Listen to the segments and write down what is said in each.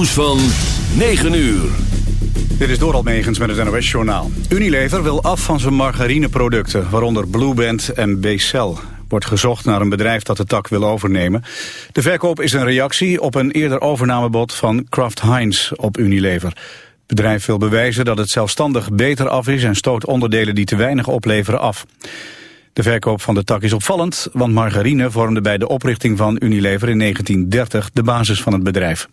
nieuws van 9 uur. Dit is Doral Megens met het NOS-journaal. Unilever wil af van zijn margarineproducten, waaronder Blueband en Becel. Wordt gezocht naar een bedrijf dat de tak wil overnemen. De verkoop is een reactie op een eerder overnamebod van Kraft Heinz op Unilever. Het bedrijf wil bewijzen dat het zelfstandig beter af is en stoot onderdelen die te weinig opleveren af. De verkoop van de tak is opvallend, want margarine vormde bij de oprichting van Unilever in 1930 de basis van het bedrijf.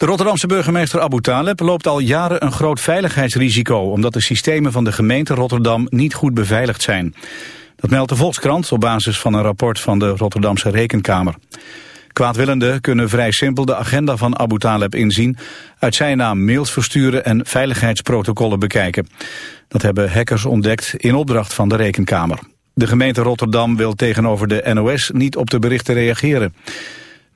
De Rotterdamse burgemeester Abu Taleb loopt al jaren een groot veiligheidsrisico... omdat de systemen van de gemeente Rotterdam niet goed beveiligd zijn. Dat meldt de Volkskrant op basis van een rapport van de Rotterdamse Rekenkamer. Kwaadwillenden kunnen vrij simpel de agenda van Abu Taleb inzien... uit zijn naam mails versturen en veiligheidsprotocollen bekijken. Dat hebben hackers ontdekt in opdracht van de Rekenkamer. De gemeente Rotterdam wil tegenover de NOS niet op de berichten reageren.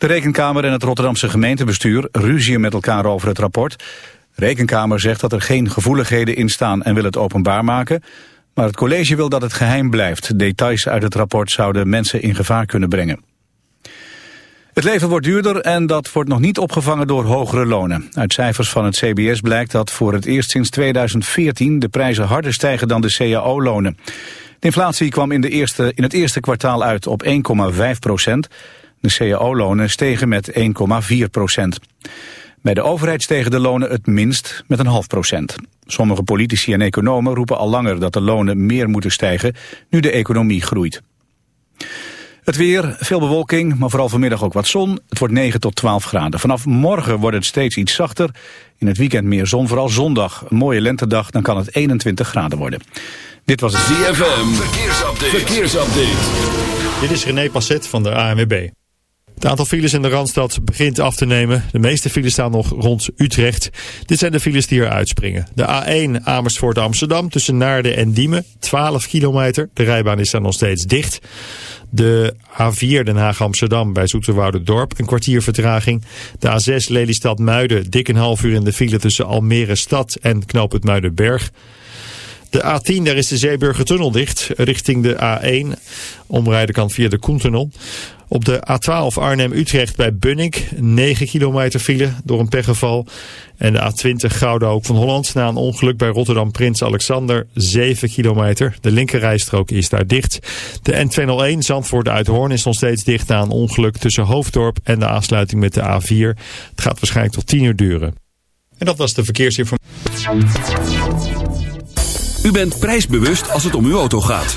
De Rekenkamer en het Rotterdamse gemeentebestuur ruzien met elkaar over het rapport. Rekenkamer zegt dat er geen gevoeligheden in staan en wil het openbaar maken. Maar het college wil dat het geheim blijft. Details uit het rapport zouden mensen in gevaar kunnen brengen. Het leven wordt duurder en dat wordt nog niet opgevangen door hogere lonen. Uit cijfers van het CBS blijkt dat voor het eerst sinds 2014 de prijzen harder stijgen dan de CAO-lonen. De inflatie kwam in, de eerste, in het eerste kwartaal uit op 1,5 procent. De cao-lonen stegen met 1,4 procent. Bij de overheid stegen de lonen het minst met een half procent. Sommige politici en economen roepen al langer dat de lonen meer moeten stijgen nu de economie groeit. Het weer, veel bewolking, maar vooral vanmiddag ook wat zon. Het wordt 9 tot 12 graden. Vanaf morgen wordt het steeds iets zachter. In het weekend meer zon, vooral zondag. Een mooie lentedag, dan kan het 21 graden worden. Dit was het ZFM, verkeersupdate. verkeersupdate. Dit is René Passet van de ANWB. Het aantal files in de Randstad begint af te nemen. De meeste files staan nog rond Utrecht. Dit zijn de files die er uitspringen. De A1 Amersfoort Amsterdam tussen Naarden en Diemen. 12 kilometer. De rijbaan is daar nog steeds dicht. De A4 Den Haag Amsterdam bij Dorp een kwartier vertraging. De A6 Lelystad Muiden dik een half uur in de file tussen Almere Stad en Knoop Muidenberg. De A10, daar is de Zeeburgertunnel dicht, richting de A1. Omrijden kan via de Koentunnel. Op de A12 Arnhem-Utrecht bij Bunnik, 9 kilometer file door een pechgeval. En de A20 Gouda ook van Holland na een ongeluk bij Rotterdam Prins Alexander, 7 kilometer. De linkerrijstrook is daar dicht. De N201 Zandvoort uit Hoorn is nog steeds dicht na een ongeluk tussen Hoofddorp en de aansluiting met de A4. Het gaat waarschijnlijk tot 10 uur duren. En dat was de verkeersinformatie. U bent prijsbewust als het om uw auto gaat.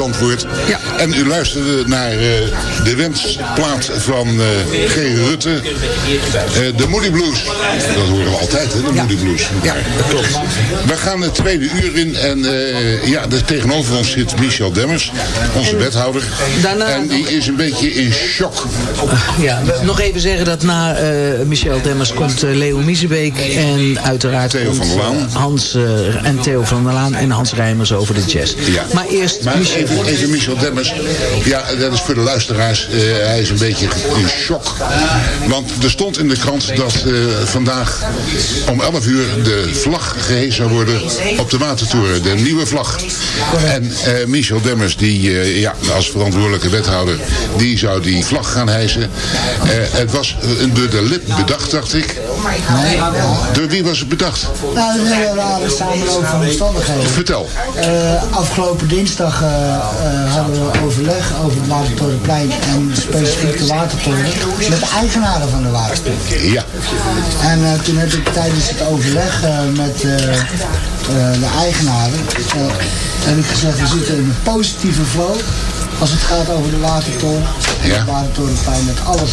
Zandvoort. Ja. En u luisterde naar uh, de wensplaat van uh, G. Rutte. Uh, de Moody Blues. Dat horen we altijd, hè, de Ja. Moody Blues. Ja, dat klopt. We gaan het tweede uur in en ja, de, tegenover ons zit Michel Demmers, onze wethouder. daarna- en die is een beetje in shock. Ja, we- nog even zeggen dat na eh, Michel Demmers komt eh, Leo Miezebeek en uiteraard Theo van der Laan. eh, Hans eh, en Theo van der Laan en Hans Rijmers over de jazz. Ja. Maar eerst Maar Michel. even, even Michel Demmers. Ja, dat is voor de eh, hij is een beetje in shock. Want er stond in de krant dat eh, vandaag om 11 uur de vlag gehezen zou worden op de Watertoren. De nieuwe vlag. En eh, Michel Demmers, die ja, als verantwoordelijke wethouder, die zou die vlag gaan hijsen. Het was door de lip bedacht, dacht ik. Door wie was het bedacht? Nou, dat is een hele rare samenloop van omstandigheden. Vertel. Eh, afgelopen dinsdag eh, eh, hadden we overleg over het Watertorenplein en specifiek de Watertoren met de eigenaren van de Watertoren. Ja. En eh, toen heb ik tijdens het overleg eh, met de eigenaren eh, heb ik gezegd, we zitten in een positieve flow als het gaat over de Watertoren. En Ja. het Watertorenplein dat alles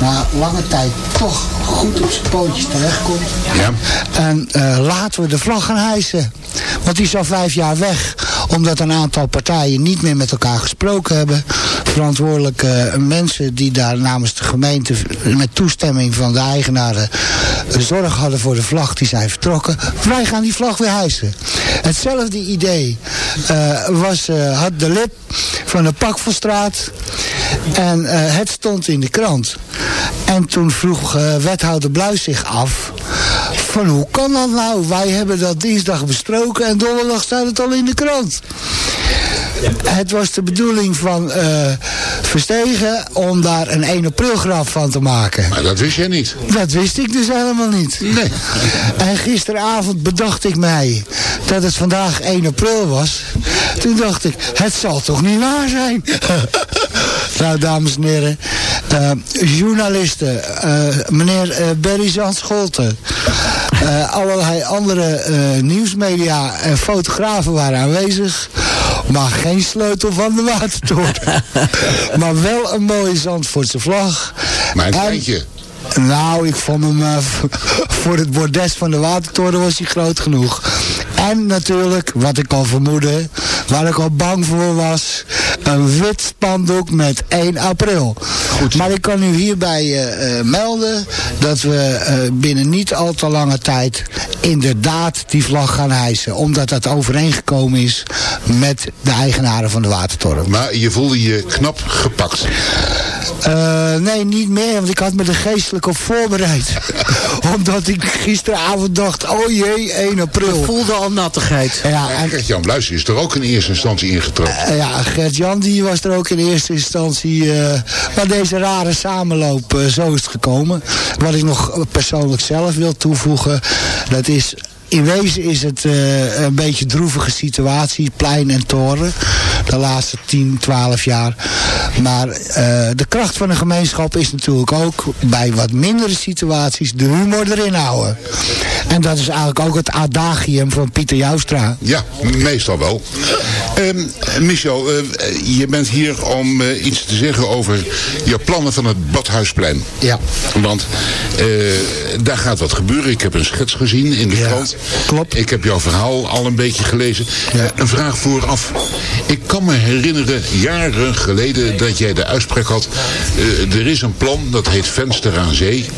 na lange tijd toch goed op zijn pootjes terechtkomt. Ja. En eh, laten we de vlag gaan hijsen. Want die is al vijf jaar weg. Omdat een aantal partijen niet meer met elkaar gesproken hebben. Verantwoordelijke eh, mensen die daar namens de gemeente met toestemming van de eigenaren zorg hadden voor de vlag, die zijn vertrokken. Wij gaan die vlag weer hijsen. Hetzelfde idee eh, was, eh, had de lip van de Pakvelstraat. En eh, het stond in de krant. En toen vroeg wethouder Bluis zich af... van hoe kan dat nou? Wij hebben dat dinsdag besproken en donderdag staat het al in de krant. Het was de bedoeling van Verstegen om daar een 1 april graf van te maken. Maar dat wist jij niet. Dat wist ik dus helemaal niet. Nee. En gisteravond bedacht ik mij dat het vandaag 1 april was. Toen dacht ik, het zal toch niet waar zijn? nou, dames en heren. eh, journalisten, eh, meneer eh Berry Zandscholten. eh, allerlei andere nieuwsmedia en fotografen waren aanwezig. Maar geen sleutel van de watertoren. maar wel een mooie Zandvoortse vlag. Maar een En- kleintje. nou, ik vond hem eh, voor het bordes van de Watertoren was hij groot genoeg. En natuurlijk, wat ik al vermoedde, waar ik al bang voor was, een wit spandoek met 1 april. Goed. Maar ik kan u hierbij eh, eh, melden dat we binnen niet al te lange tijd inderdaad die vlag gaan hijsen. Omdat dat overeengekomen is met de eigenaren van de Watertoren. Maar je voelde je knap gepakt. Eh, nee, niet meer, want ik had me er geestelijk op voorbereid. Omdat ik gisteravond dacht, oh jee, 1 april. voelde al nattigheid. Ja, en, En Jan Bluis is er ook in eerste instantie ingetrapt. eh, ja, Gert-Jan die was er ook in eerste instantie. eh maar deze rare samenloop, zo is het gekomen. Wat ik nog persoonlijk zelf wil toevoegen, dat is... In wezen is het eh, een beetje droevige situatie, plein en toren. De laatste 10, 12 jaar. Maar eh, de kracht van een gemeenschap is natuurlijk ook bij wat mindere situaties de humor erin houden. En dat is eigenlijk ook het adagium van Pieter Joustra. Ja, meestal wel. Ehm, Michel, eh, je bent hier om eh, iets te zeggen over je plannen van het Badhuisplein. Ja. Want daar gaat wat gebeuren. Ik heb een schets gezien in de Ja, krant. klopt. Ik heb jouw verhaal al een beetje gelezen. Ja. Een vraag vooraf. Ik kan me herinneren, jaren geleden, dat jij de uitspraak had. eh, er is een plan, dat heet Venster aan Zee.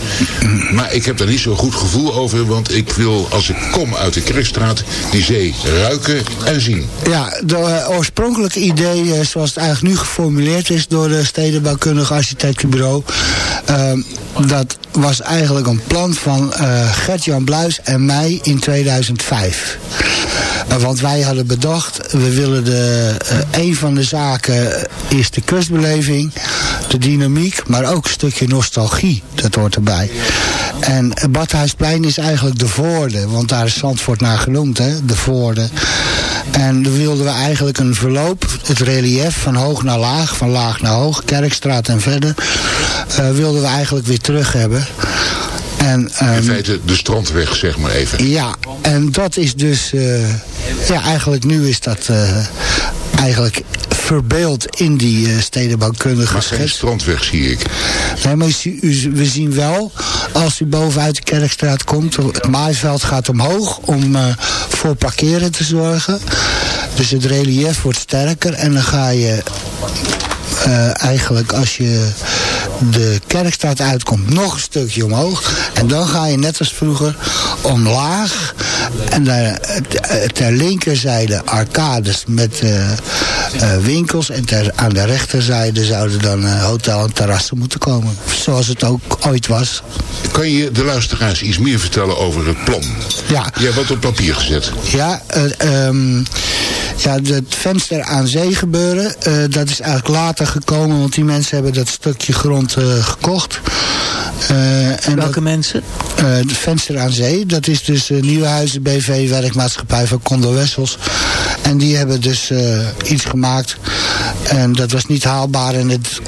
Maar ik heb daar niet zo'n goed gevoel over. Want ik wil, als ik kom uit de Kerkstraat, die zee ruiken en zien. Ja, de eh, oorspronkelijke idee, eh, zoals het eigenlijk nu geformuleerd is door de stedenbouwkundig architectenbureau, ehm, dat was eigenlijk een plan van Gert-Jan Bluis en mij in 2005. Eh, want wij hadden bedacht, we willen de, eh, een van de zaken is de kustbeleving, de dynamiek, maar ook een stukje nostalgie, dat hoort erbij. En Badhuisplein is eigenlijk de voorde, want daar is Zandvoort naar genoemd, hè, de voorde. En dan wilden we eigenlijk een verloop, het relief van hoog naar laag, van laag naar hoog, Kerkstraat en verder, eh, wilden we eigenlijk weer terug hebben. En, In ehm, feite de strandweg, zeg maar even. ja, en dat is dus, Ja, eigenlijk nu is dat eigenlijk verbeeld in die uh, stedenbouwkundige maar geen strandweg zie ik. Nee, maar we zien wel, als u bovenuit de Kerkstraat komt, het maaiveld gaat omhoog om uh, voor parkeren te zorgen. Dus het relief wordt sterker en dan ga je uh, eigenlijk als je de kerkstraat uitkomt nog een stukje omhoog. En dan ga je net als vroeger omlaag. En daar, ter linkerzijde arcades met uh, uh, winkels. En ter, aan de rechterzijde zouden dan uh, hotel en terrassen moeten komen. Zoals het ook ooit was. Kan je de luisteraars iets meer vertellen over het plan? Ja. Je hebt wat op papier gezet. Ja, um, ja het venster aan zee gebeuren. dat is eigenlijk later gekomen. Want die mensen hebben dat stukje grond gekocht. En Welke mensen? de venster aan zee. Dat is dus Nieuwenhuizen BV werkmaatschappij van Condo Wessels. En die hebben dus iets gemaakt. En dat was niet haalbaar en het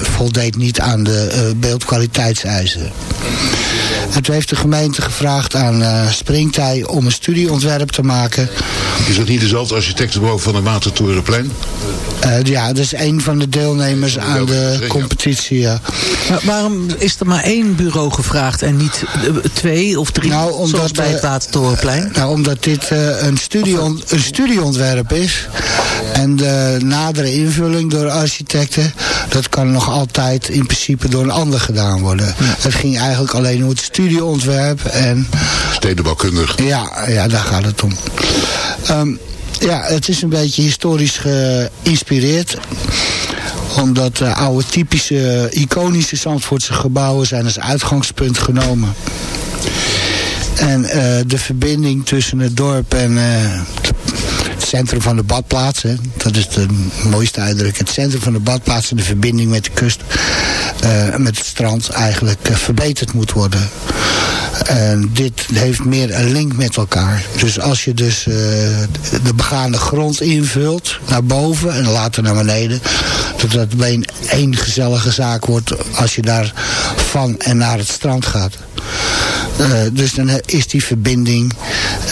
voldeed niet aan de beeldkwaliteitseisen. En toen heeft de gemeente gevraagd aan uh, Springtij om een studieontwerp te maken. Is dat niet dezelfde architectenbureau van de Watertorenplein? Uh, ja, dat is een van de deelnemers aan de competitie. Ja. Maar waarom is er maar één bureau gevraagd en niet twee of drie, nou, omdat, zoals bij het Watertorenplein? nou, omdat dit uh, een, studieon een studieontwerp is. En de nadere invulling door architecten, dat kan nog altijd in principe door een ander gedaan worden. Ja. Het ging eigenlijk alleen om het studieontwerp en... Stedenbouwkundig. Ja, ja, daar gaat het om. Um, ja, het is een beetje historisch geïnspireerd omdat uh, oude typische iconische Zandvoortse gebouwen zijn als uitgangspunt genomen. En uh, de verbinding tussen het dorp en uh, het centrum van de badplaats. Hè, dat is de mooiste uitdrukking. Het centrum van de badplaats en de verbinding met de kust, uh, met het strand eigenlijk verbeterd moet worden. En dit heeft meer een link met elkaar. Dus als je dus uh, de begaande grond invult naar boven en later naar beneden. Dat dat alleen één gezellige zaak wordt als je daar van en naar het strand gaat. Uh, dus dan is die verbinding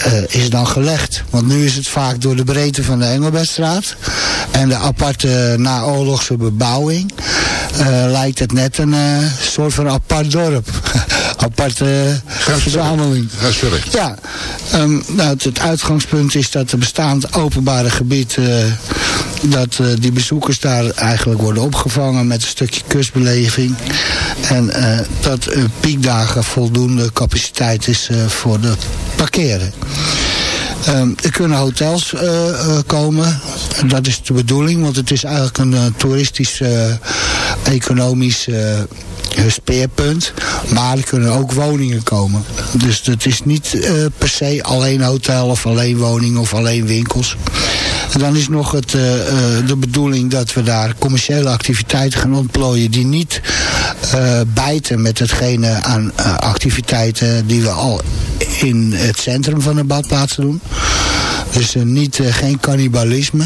uh, is dan gelegd. Want nu is het vaak door de breedte van de Engelbertstraat en de aparte naoorlogse bebouwing lijkt het net een soort van apart dorp. aparte verzameling. Ja, um, nou, het, het, uitgangspunt is dat het bestaand openbare gebied... dat die bezoekers daar eigenlijk worden opgevangen met een stukje kustbeleving. En dat piekdagen voldoende capaciteit is voor de parkeren. Um, er kunnen hotels uh, uh, komen. Dat is de bedoeling, want het is eigenlijk een uh, toeristisch, economisch speerpunt. Maar er kunnen ook woningen komen. Dus het is niet per se alleen hotel of alleen woning of alleen winkels. Dan is nog het, de bedoeling dat we daar commerciële activiteiten gaan ontplooien die niet bijten met hetgene aan activiteiten die we al in het centrum van de badplaats doen. Dus niet, geen cannibalisme.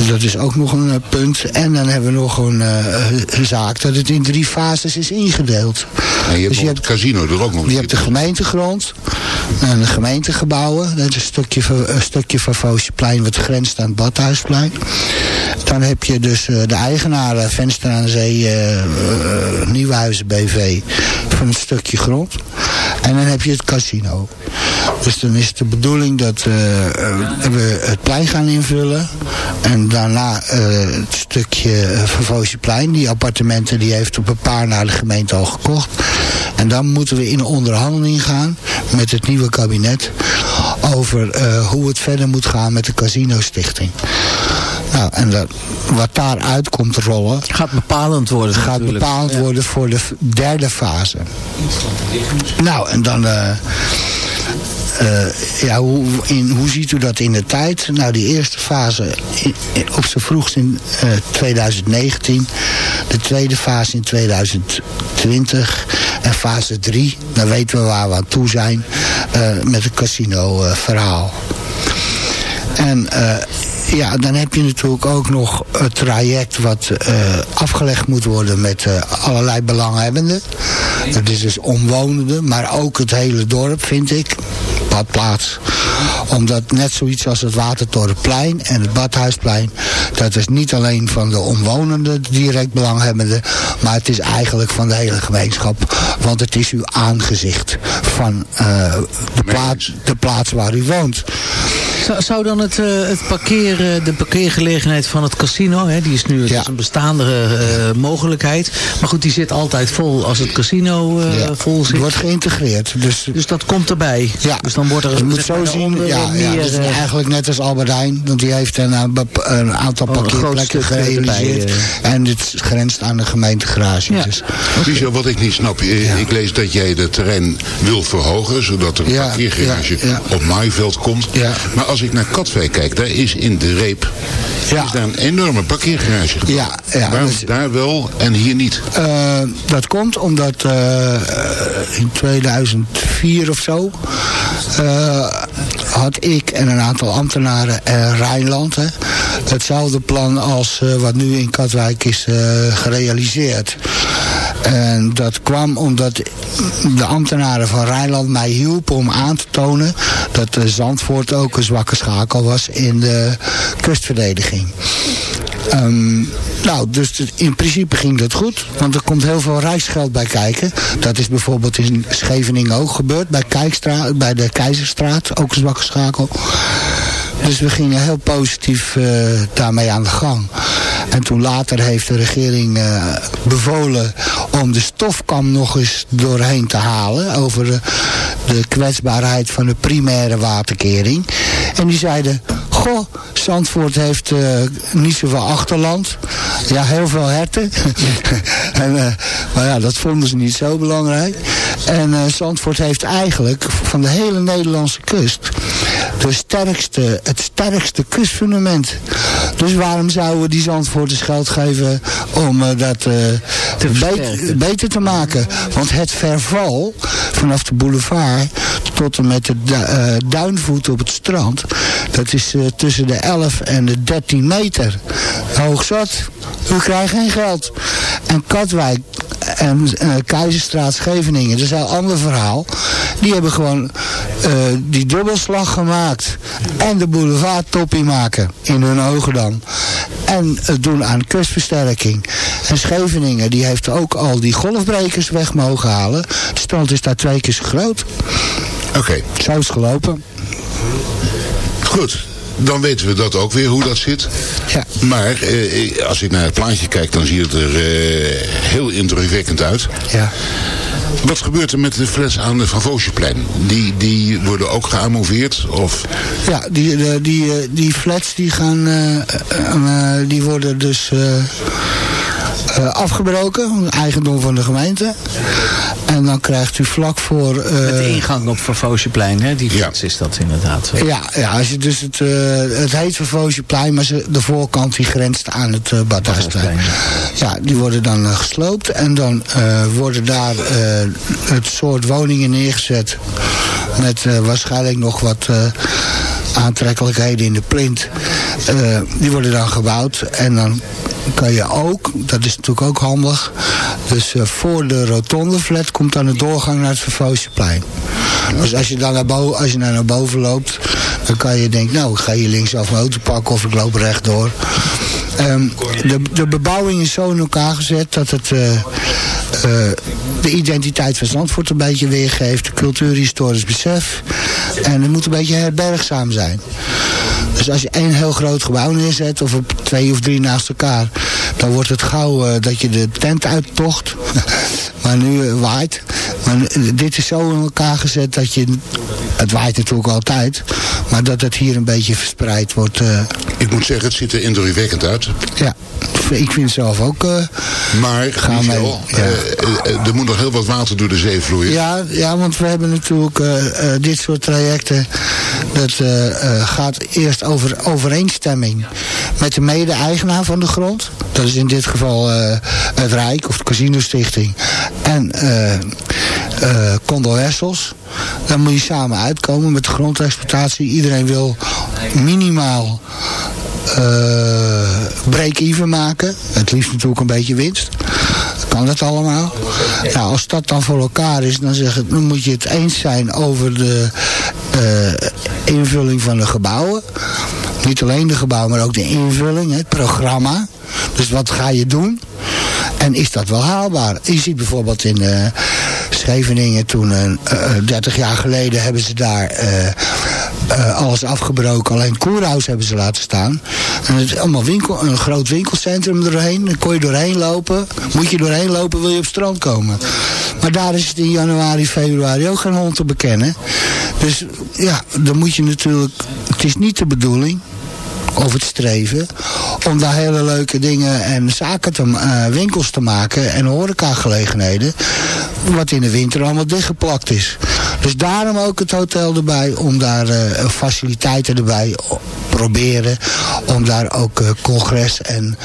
Dus dat is ook nog een uh, punt. En dan hebben we nog een, uh, een, zaak dat het in drie fases is ingedeeld. En je hebt, dus je hebt het casino er ook nog. Je hebt de gemeentegrond. En de gemeentegebouwen. Dat is een stukje, een stukje van Voosjeplein wat grenst aan het Badhuisplein. Dan heb je dus uh, de eigenaar Venster aan Zee Nieuwhuizen BV van een stukje grond. En dan heb je het casino. Dus dan is de bedoeling dat we het plein gaan invullen. En daarna het stukje uh, Die appartementen die heeft op een paar naar de gemeente al gekocht. En dan moeten we in onderhandeling gaan met het nieuwe kabinet... over hoe het verder moet gaan met de Casino Stichting. Nou, en dat, wat daaruit komt rollen... Gaat bepalend worden Gaat natuurlijk. bepalend ja. worden voor de derde fase. Nou, en dan... Uh, uh, ja, hoe, in, hoe ziet u dat in de tijd? Nou, die eerste fase in, in, op z'n vroegst in uh, 2019. De tweede fase in 2020. En fase 3, dan weten we waar we aan toe zijn. Uh, met het casino verhaal. En ja, dan heb je natuurlijk ook nog het traject wat uh, afgelegd moet worden met uh, allerlei belanghebbenden. Dat is dus omwonenden, maar ook het hele dorp, vind ik. Badplaats, Omdat net zoiets als het Watertorenplein en het Badhuisplein... dat is niet alleen van de omwonenden direct belanghebbenden... maar het is eigenlijk van de hele gemeenschap. Want het is uw aangezicht van uh, de, plaats, de plaats waar u woont. Zou, zou dan het, uh, het parkeren, de parkeergelegenheid van het casino... Hè, die is nu ja. een bestaande uh, mogelijkheid... maar goed, die zit altijd vol als het casino ja. vol zit. Het wordt geïntegreerd. Dus, dus dat komt erbij. Ja. Dus dan wordt er... Je moet zo zien, ja, meer, ja, dus eigenlijk net als Albertijn... want die heeft een, een aantal oh, parkeerplekken gerealiseerd... en dit grenst aan de gemeentegarage. Ja. Dus. Okay. wat ik niet snap... ik lees dat jij het terrein wil verhogen... zodat er een parkeergarage op Maaiveld komt... Maar als ik naar Katwijk kijk, daar is in de reep ja. is daar een enorme parkeergarage Ja, ja, Waarom dus, daar wel en hier niet? Uh, dat komt omdat uh, in 2004 of zo... Uh, had ik en een aantal ambtenaren en Rijnland... Hè, hetzelfde plan als wat nu in Katwijk is gerealiseerd. En dat kwam omdat de ambtenaren van Rijnland mij hielpen om aan te tonen... dat Zandvoort ook een zwakke schakel was in de kustverdediging. Um, nou, dus in principe ging dat goed. Want er komt heel veel reisgeld bij kijken. Dat is bijvoorbeeld in Scheveningen ook gebeurd. Bij, bij de Keizerstraat, ook een zwakke schakel. Dus we gingen heel positief uh, daarmee aan de gang. En toen later heeft de regering uh, bevolen om de stofkam nog eens doorheen te halen. Over de, kwetsbaarheid van de primaire waterkering. En die zeiden, goh, Zandvoort heeft uh, niet zoveel achterland. Ja, heel veel herten. en, maar ja, dat vonden ze niet zo belangrijk. En uh, Zandvoort heeft eigenlijk van de hele Nederlandse kust de sterkste, het sterkste kustfundament. Dus waarom zouden we die Zandvoorters geld geven om uh, dat uh, te beter, beter, te maken? Want het verval vanaf de boulevard tot en met de uh, duinvoet op het strand... dat is tussen de 11 en de 13 meter. Hoogzat. U krijgt geen geld. En Katwijk en Keizerstraat Scheveningen, dat is een ander verhaal. Die hebben gewoon uh, die dubbelslag gemaakt. En de boulevard toppie maken. In hun ogen dan. En het doen aan kustversterking. En Scheveningen, die heeft ook al die golfbrekers weg mogen halen. De strand is daar twee keer zo groot. Oké. Okay. Zo is het gelopen. Goed, dan weten we dat ook weer, hoe dat zit. Ja. Maar eh, als ik naar het plaatje kijk, dan ziet het er eh, heel indrukwekkend uit. Ja. Wat gebeurt er met de flats aan de Van Voosjeplein? Die, die worden ook geamoveerd? Of? Ja, die, die, die, die flats die gaan, uh, die worden dus uh, afgebroken, eigendom van de gemeente. En dan krijgt u vlak voor... Uh, Met de ingang op Vervoosjeplein, hè? Die flats is dat inderdaad. Ja, ja als je dus het, uh, het heet Vervoosjeplein, maar ze, de voorkant die grenst aan het uh, Badhuisplein. Ja, die worden dan gesloopt en dan worden daar het soort woningen neergezet met waarschijnlijk nog wat aantrekkelijkheden in de plint. die worden dan gebouwd en dan kan je ook, dat is natuurlijk ook handig, dus uh, voor de rotonde flat komt dan de doorgang naar het Vervoosjeplein. Dus als je dan naar boven, als je naar boven loopt, dan kan je denken, nou ik ga hier linksaf mijn auto pakken of ik loop rechtdoor. Um, de, de bebouwing is zo in elkaar gezet dat het uh, uh, de identiteit van Zandvoort een beetje weergeeft, cultuurhistorisch besef. En het moet een beetje herbergzaam zijn. Dus als je één heel groot gebouw neerzet, of twee of drie naast elkaar, dan wordt het gauw uh, dat je de tent uittocht. maar nu uh, waait. Maar dit is zo in elkaar gezet dat je, het waait natuurlijk altijd, maar dat het hier een beetje verspreid wordt. Ik moet zeggen, het ziet er indrukwekkend uit. Ja, ik vind het zelf ook. maar, gaan Michel, ja. er moet nog heel wat water door de zee vloeien. Ja, ja want we hebben natuurlijk dit soort trajecten. Dat gaat eerst over overeenstemming met de mede-eigenaar van de grond. Dat is in dit geval uh, het Rijk of de Casino Stichting. En uh, Condor Wessels. Dan moet je samen uitkomen met de grondexploitatie. Iedereen wil minimaal uh, break-even maken. Het liefst natuurlijk een beetje winst. Kan dat allemaal? Nou, als dat dan voor elkaar is, dan, zeg het, dan moet je het eens zijn over de invulling van de gebouwen. Niet alleen de gebouwen, maar ook de invulling, het programma. Dus wat ga je doen? En is dat wel haalbaar? Je ziet bijvoorbeeld in uh, Scheveningen toen, uh, eh, 30 jaar geleden, hebben ze daar uh, alles afgebroken. Alleen het koerhuis hebben ze laten staan. En het is allemaal winkel, een groot winkelcentrum erheen. Dan kon je doorheen lopen. Moet je doorheen lopen, wil je op het strand komen. Maar daar is het in januari, februari ook geen hond te bekennen. Dus ja, dan moet je natuurlijk... Het is niet de bedoeling of het streven om daar hele leuke dingen en zaken te, uh, winkels te maken en horecagelegenheden wat in de winter allemaal dichtgeplakt is. Dus daarom ook het hotel erbij om daar uh, faciliteiten erbij proberen om daar ook uh, congres en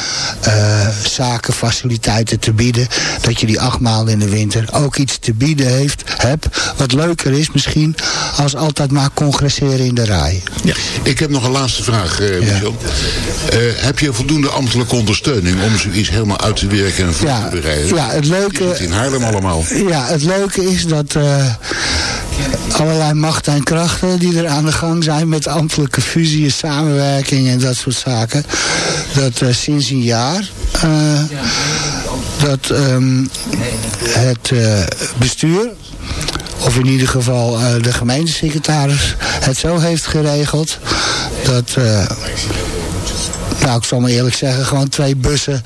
uh, zakenfaciliteiten te bieden. Dat je die acht maanden in de winter ook iets te bieden heeft, hebt. Wat leuker is misschien als altijd maar congresseren in de rij. Ja. Ik heb nog een laatste vraag, uh, Michel. Ja. heb je voldoende ambtelijke ondersteuning om zoiets helemaal uit te werken en voor ja, te bereiden? Ja, het leuke... in Haarlem allemaal. Ja, het leuke is dat allerlei machten en krachten die er aan de gang zijn met ambtelijke fusie, samenwerking en dat soort zaken. Dat uh, sinds een jaar uh, dat um, het uh, bestuur of in ieder geval de gemeentesecretaris het zo heeft geregeld dat nou, ik zal maar eerlijk zeggen, gewoon twee bussen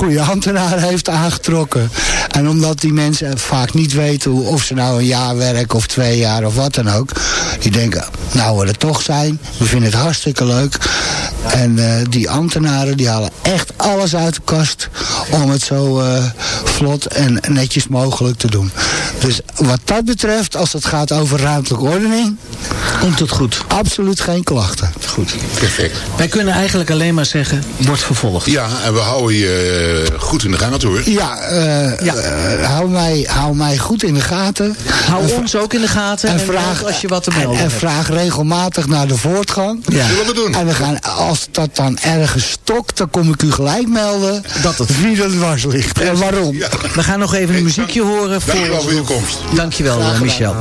goede ambtenaren heeft aangetrokken. En omdat die mensen vaak niet weten of ze nou een jaar werken of twee jaar of wat dan ook. Die denken, nou we er toch zijn, we vinden het hartstikke leuk. En uh, die ambtenaren die halen echt alles uit de kast om het zo uh, vlot en netjes mogelijk te doen. Dus wat dat betreft, als het gaat over ruimtelijke ordening... Komt het goed? Absoluut geen klachten. Goed. Perfect. Wij kunnen eigenlijk alleen maar zeggen, wordt vervolgd. Ja, en we houden je uh, goed in de gaten hoor. Ja, ja. hou, mij, hou mij goed in de gaten. Hou en ons ook in de gaten en, en vraag, als je wat te melden En, en vraag regelmatig naar de voortgang. Ja. Zullen we doen. En we gaan, als dat dan ergens stokt, dan kom ik u gelijk melden dat het wie dat dwars ligt. En waarom. Ja. We gaan nog even een muziekje horen. Voor Dankjewel voor je komst. Dankjewel, uh, Michel.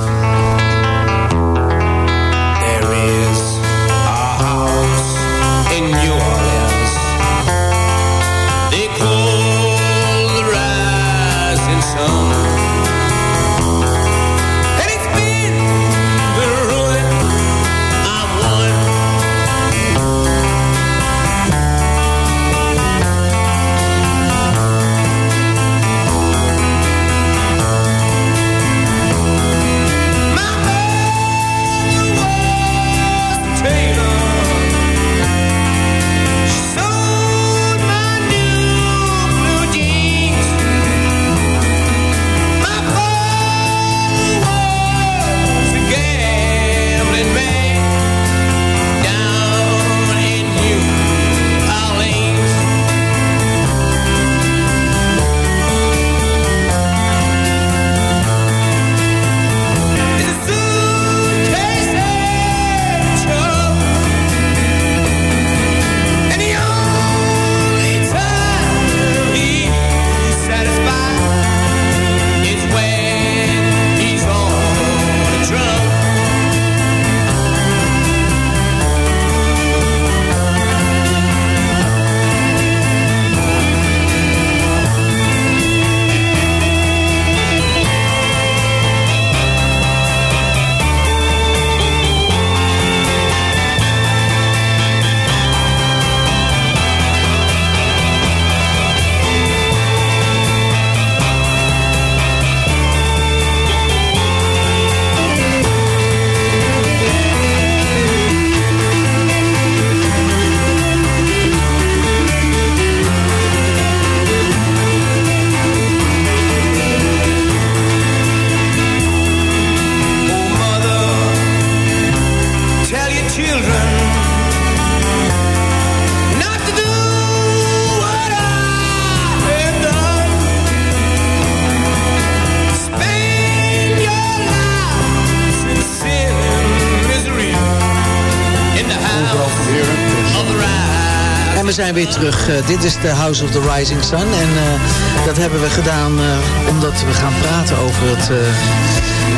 Zijn weer terug. Uh, dit is de House of the Rising Sun. En uh, dat hebben we gedaan uh, omdat we gaan praten over het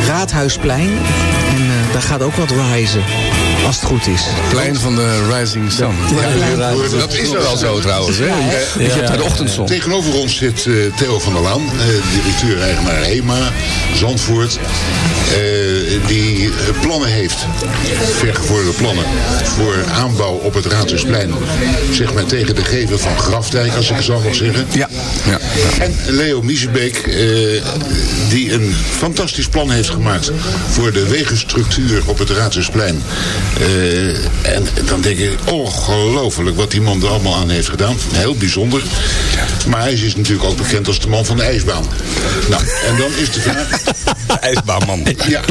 Raadhuisplein. En daar gaat ook wat reizen. Als het goed is. Plein van de Rising Sun. Ja, dat is er wel zo trouwens. Hè? Je, je hebt daar de ochtendzon. Tegenover ons zit uh, Theo van der Laan, uh, directeur-eigenaar HEMA, Zandvoort. Uh, die plannen heeft, vergevorderde plannen, voor aanbouw op het Raadhuisplein. Zeg maar tegen de geven van Grafdijk, als ik het zo mag zeggen. Ja. ja. En Leo Miezebeek, die een fantastisch plan heeft gemaakt voor de wegenstructuur op het Raadhuisplein. Uh, en dan denk ik, ongelooflijk wat die man er allemaal aan heeft gedaan. Heel bijzonder. Maar hij is natuurlijk ook bekend als de man van de ijsbaan. Nou, en dan is de vraag... De ijsbaanman. Ja,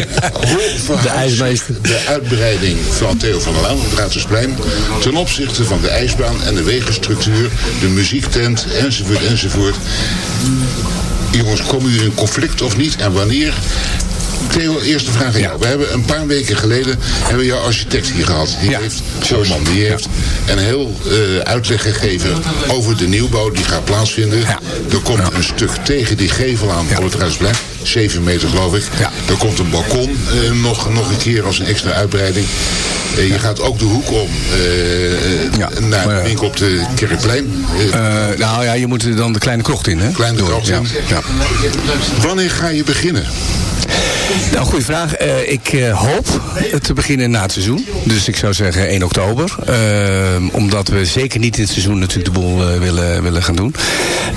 de ijsmeester. de uitbreiding van Theo van der Laan op het Raadhuisplein... ten opzichte van de ijsbaan en de wegenstructuur, de muziektent, enzovoort, enzovoort. Jongens, komen jullie in conflict of niet? En wanneer? Theo, eerste vraag aan jou. We hebben een paar weken geleden hebben jouw architect hier gehad. Die heeft, Showman, die heeft een heel uh, uitleg gegeven over de nieuwbouw die gaat plaatsvinden. Er komt een stuk tegen die gevel aan op het Ruisplein. 7 meter geloof ik. Er komt een balkon uh, nog, nog een keer als een extra uitbreiding. Uh, je gaat ook de hoek om naar de winkel op de Kerkplein. nou ja, je moet dan de kleine krocht in, hè? Kleine krocht in. Wanneer ga je beginnen? Nou, goede vraag. Uh, ik uh, hoop te beginnen na het seizoen. Dus ik zou zeggen 1 oktober. Uh, omdat we zeker niet in het seizoen natuurlijk de boel willen, willen gaan doen.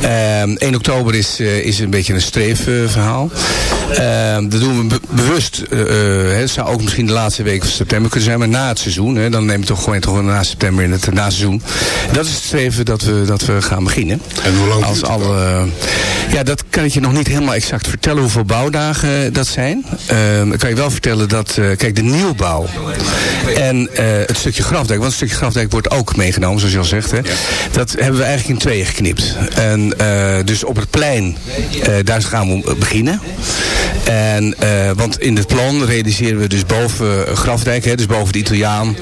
1 oktober is, is een beetje een streefverhaal. dat doen we be bewust. het zou ook misschien de laatste week van september kunnen zijn. Maar na het seizoen. Hè, dan neem je toch gewoon, toch na september in het na-seizoen. Dat is het streven dat we, dat we gaan beginnen. En hoe lang Als alle, Ja, dat kan ik je nog niet helemaal exact vertellen hoeveel bouwdagen dat zijn. Uh, kan je wel vertellen dat, uh, kijk, de nieuwbouw en uh, het stukje grafdijk, want het stukje grafdijk wordt ook meegenomen, zoals je al zegt. Hè, ja. Dat hebben we eigenlijk in tweeën geknipt. En uh, dus op het plein, daar gaan we beginnen. En, want in het plan realiseren we dus boven Grafdijk, hè, dus boven de Italiaan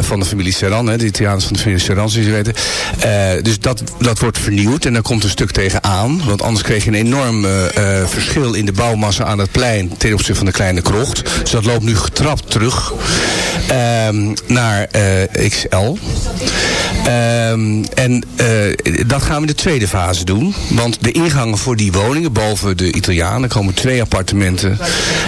van de familie Serran, hè, de Italiaans van de familie Serran, zoals je weet. dus dat, dat wordt vernieuwd en daar komt een stuk tegenaan. Want anders kreeg je een enorm verschil in de bouwmassa aan het plein ten opzichte van de kleine krocht. Dus dat loopt nu getrapt terug um, naar uh, XL. Um, en uh, dat gaan we in de tweede fase doen. Want de ingangen voor die woningen, boven de Italianen, komen twee appartementen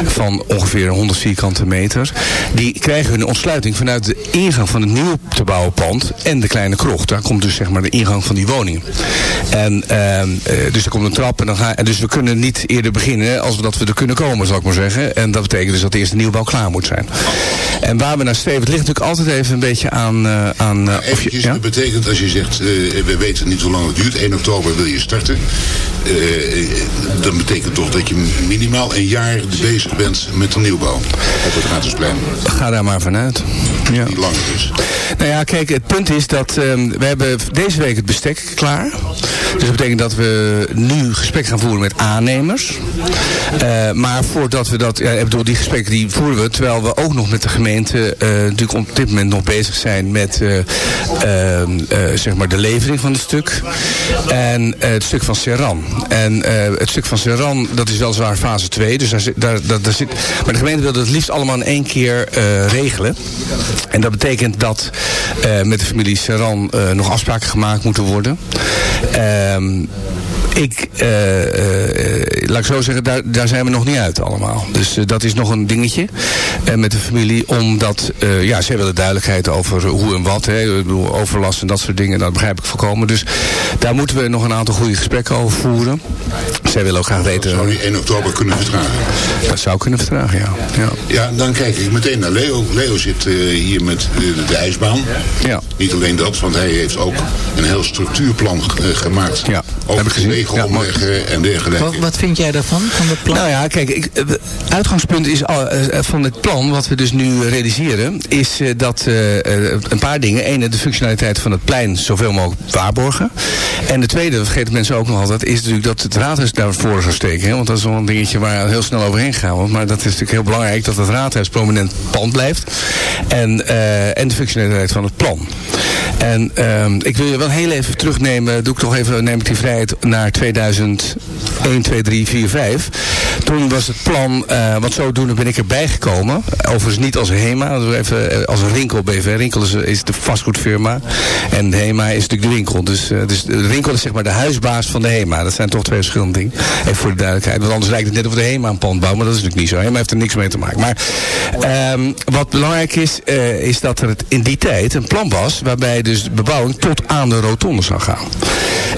van ongeveer 100 vierkante meter. Die krijgen hun ontsluiting vanuit de ingang van het nieuw te bouwen pand en de kleine krocht. Daar komt dus zeg maar de ingang van die woningen. En uh, dus er komt een trap en dan gaan, en dus we kunnen niet eerder beginnen als we dat we er kunnen komen, zal ik maar zeggen. En dat betekent dus dat de eerste nieuwbouw klaar moet zijn. En waar we naar streven, het ligt natuurlijk altijd even een beetje aan... Uh, aan uh, of je, ja? Betekent als je zegt, uh, we weten niet hoe lang het duurt. 1 oktober wil je starten. Uh, dan betekent toch dat je minimaal een jaar bezig bent met de nieuwbouw op het Raadhuisplein. Ga daar maar vanuit. Ja. Niet langer dus. Nou ja, kijk, het punt is dat uh, we hebben deze week het bestek klaar. Dus dat betekent dat we nu gesprek gaan voeren met aannemers. Uh, maar voordat we dat, ja, ik bedoel, die gesprekken die voeren we, terwijl we ook nog met de gemeente uh, natuurlijk op dit moment nog bezig zijn met zeg maar de levering van het stuk. En het stuk van Serran. En het stuk van Serran, dat is weliswaar fase 2. Dus daar, daar, daar, daar zit, maar de gemeente wil dat het liefst allemaal in één keer regelen. En dat betekent dat met de familie Serran nog afspraken gemaakt moeten worden. Uh, ik, uh, uh, laat ik zo zeggen, daar, daar zijn we nog niet uit allemaal. Dus uh, dat is nog een dingetje met de familie. Omdat, ja, zij willen duidelijkheid over hoe en wat. Hè, overlast en dat soort dingen, dat begrijp ik voorkomen. Dus daar moeten we nog een aantal goede gesprekken over voeren. Zij willen ook graag weten... Dat zou die 1 oktober kunnen vertragen? Dat zou kunnen vertragen, ja. Ja, ja dan kijk ik meteen naar Leo. Leo zit hier met de, de, ijsbaan. Ja. Niet alleen dat, want hij heeft ook een heel structuurplan gemaakt. Ja Over de wegen omleggen en dergelijke. Wat, wat, vind jij daarvan, van het plan? Nou ja, kijk, ik, uitgangspunt is al, van het plan wat we dus nu realiseren, is dat een paar dingen. Eén, de functionaliteit van het plein zoveel mogelijk waarborgen. En de tweede, dat vergeten mensen ook nog altijd, is natuurlijk dat het raadhuis daarvoor zou steken. Hè? Want dat is wel een dingetje waar heel snel overheen gaan. Maar dat is natuurlijk heel belangrijk dat het raadhuis prominent pand blijft. En, uh, en de functionaliteit van het plan. En uh, ik wil je wel heel even terugnemen, doe ik toch even, neem ik die naar 2001, 2, 3, 4, 5. Toen was het plan, uh, want zodoende ben ik erbij gekomen. Overigens niet als HEMA, even als Rinkel BV. Rinkel is, de vastgoedfirma. En HEMA is natuurlijk de winkel. Dus, uh, dus Rinkel is zeg maar de huisbaas van de HEMA. Dat zijn toch twee verschillende dingen. Even voor de duidelijkheid. Want anders lijkt het net of de HEMA een pand bouwt. Maar dat is natuurlijk niet zo. HEMA heeft er niks mee te maken. Maar um, wat belangrijk is, is dat er in die tijd een plan was. Waarbij dus de bebouwing tot aan de rotonde zou gaan.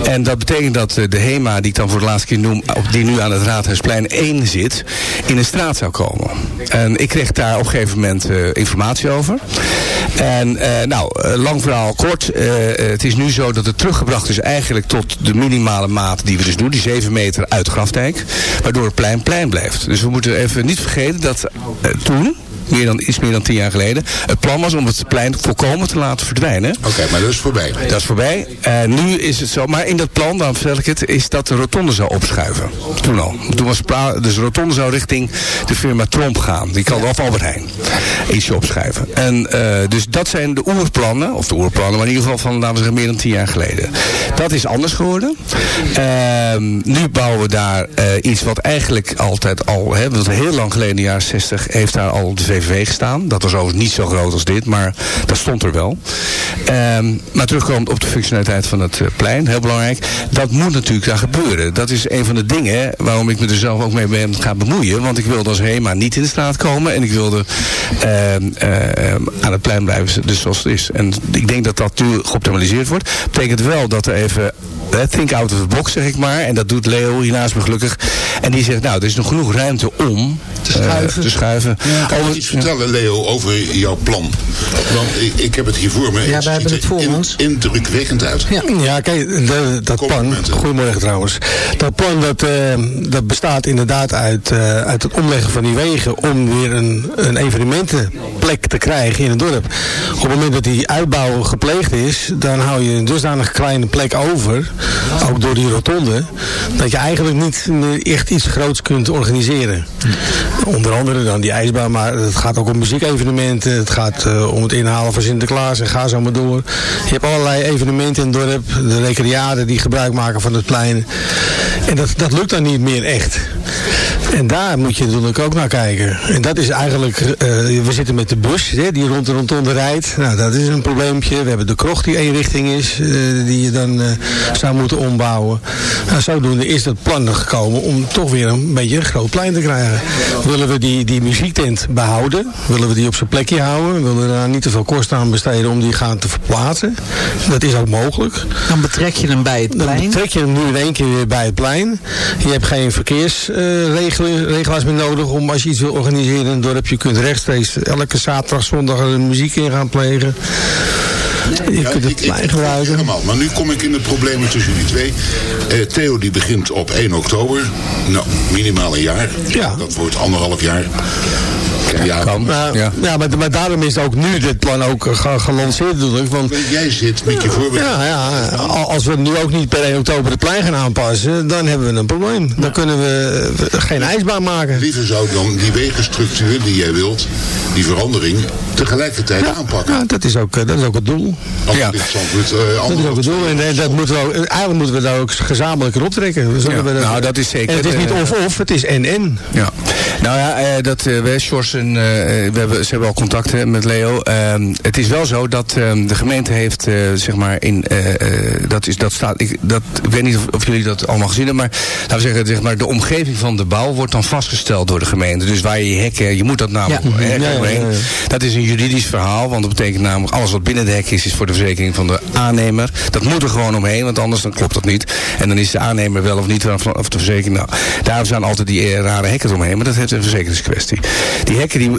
En dat betekent dat de HEMA, die ik dan voor de laatste keer noem, die nu aan het Raadhuisplein 1 zit, in een straat zou komen. En ik kreeg daar op een gegeven moment uh, informatie over. En uh, nou, lang verhaal kort. Het is nu zo dat het teruggebracht is eigenlijk tot de minimale maat die we dus doen. Die 7 meter uit Grafdijk. Waardoor het plein plein blijft. Dus we moeten even niet vergeten dat toen meer dan, iets meer dan tien jaar geleden. Het plan was om het plein volkomen te laten verdwijnen. Oké, okay, maar dat is voorbij. Dat is voorbij. Uh, nu is het zo, maar in dat plan, dan vertel ik het, is dat de rotonde zou opschuiven. Toen al. Toen was dus de rotonde zou richting de firma Tromp gaan. Die kan af Albert Heijn. Ietsje opschuiven. En uh, dus dat zijn de oerplannen, of de oerplannen, maar in ieder geval van, laten we zeggen, meer dan tien jaar geleden. Dat is anders geworden. Uh, nu bouwen we daar uh, iets wat eigenlijk altijd al, hè, want heel lang geleden, in de jaren 60, heeft daar al de VVV gestaan. Dat was overigens niet zo groot als dit, maar dat stond er wel. Um, maar terugkomend op de functionaliteit van het uh, plein, heel belangrijk. Dat moet natuurlijk daar gebeuren. Dat is een van de dingen waarom ik me er zelf ook mee ben gaan bemoeien. Want ik wilde als HEMA niet in de straat komen. En ik wilde uh, uh, aan het plein blijven dus zoals het is. En ik denk dat dat nu geoptimaliseerd wordt. Betekent wel dat er even think out of the box, zeg ik maar. En dat doet Leo hier naast me gelukkig. En die zegt, nou, er is nog genoeg ruimte om te schuiven. Uh, te schuiven. Ja. Kan je iets vertellen, Leo, over jouw plan? Want ik, ik heb het hier voor me. Ja, wij hebben het voor in, ons. Indrukwekkend uit. Ja, ja kijk, de, dat plan... Goedemorgen trouwens. Dat plan, dat, uh, dat bestaat inderdaad uit, uh, uit het omleggen van die wegen... om weer een, een evenementenplek te krijgen in het dorp. Op het moment dat die uitbouw gepleegd is... dan hou je een dusdanig kleine plek over ook door die rotonde, dat je eigenlijk niet echt iets groots kunt organiseren. Onder andere dan die ijsbaan, maar het gaat ook om muziekevenementen, het gaat uh, om het inhalen van Sinterklaas en ga zo maar door. Je hebt allerlei evenementen in het dorp, de recreaten die gebruik maken van het plein. En dat, dat lukt dan niet meer echt. En daar moet je natuurlijk ook naar kijken. En dat is eigenlijk, uh, we zitten met de bus hè, die rond de rotonde rijdt. Nou, dat is een probleempje. We hebben de krocht die één richting is, uh, die je dan zou moeten ombouwen. Nou, zodoende is dat plan gekomen om toch weer een beetje een groot plein te krijgen. Willen we die, die muziektent behouden? Willen we die op zijn plekje houden? Willen we daar niet te veel kosten aan besteden om die gaan te verplaatsen? Dat is ook mogelijk. Dan betrek je hem bij het plein? Dan betrek je hem nu in één keer weer bij het plein. Je hebt geen verkeersregelaars uh, meer nodig om als je iets wil organiseren in een dorp. Je kunt rechtstreeks elke zaterdag, zondag een muziek in gaan plegen. Je ja, kunt het ik, gebruiken. Helemaal. Maar nu kom ik in de problemen tussen jullie twee. Uh, Theo die begint op 1 oktober. Nou, minimaal een jaar. Ja. Dat wordt anderhalf jaar. Ja, kan. Nou, ja. ja maar, maar, daarom is ook nu dit plan ook ge gelanceerd natuurlijk. Want, Jij zit met je voorbeeld. Ja, ja, als we nu ook niet per 1 oktober het plein gaan aanpassen, dan hebben we een probleem. Dan kunnen we geen ijsbaan maken. Liever zou dan die wegenstructuur die jij wilt, die verandering, tegelijkertijd ja, aanpakken. Ja, dat is ook, dat is ook het doel. Als ja. dit uh, dat is ook het doel. En, en dat moeten we ook, eigenlijk moeten we daar ook gezamenlijk erop trekken. Ja, we dat, nou, dat is zeker. En het is niet of-of, het is en-en. Ja. Nou ja, dat uh, wij, En, we hebben, ze hebben al contacten met Leo. Uh, het is wel zo dat uh, de gemeente heeft, uh, zeg maar, in, dat, is, dat staat, ik, dat, ik weet niet of, of, jullie dat allemaal gezien hebben, maar laten we zeggen, zeg maar, de omgeving van de bouw wordt dan vastgesteld door de gemeente. Dus waar je je hekken, je moet dat namelijk Ja. hekken Ja. Dat is een juridisch verhaal, want dat betekent namelijk alles wat binnen de hek is, is voor de verzekering van de aannemer. Dat moet er gewoon omheen, want anders dan klopt dat niet. En dan is de aannemer wel of niet, of of de verzekering. Nou, daar zijn altijd die eh, rare hekken omheen, maar dat heeft een verzekeringskwestie. Die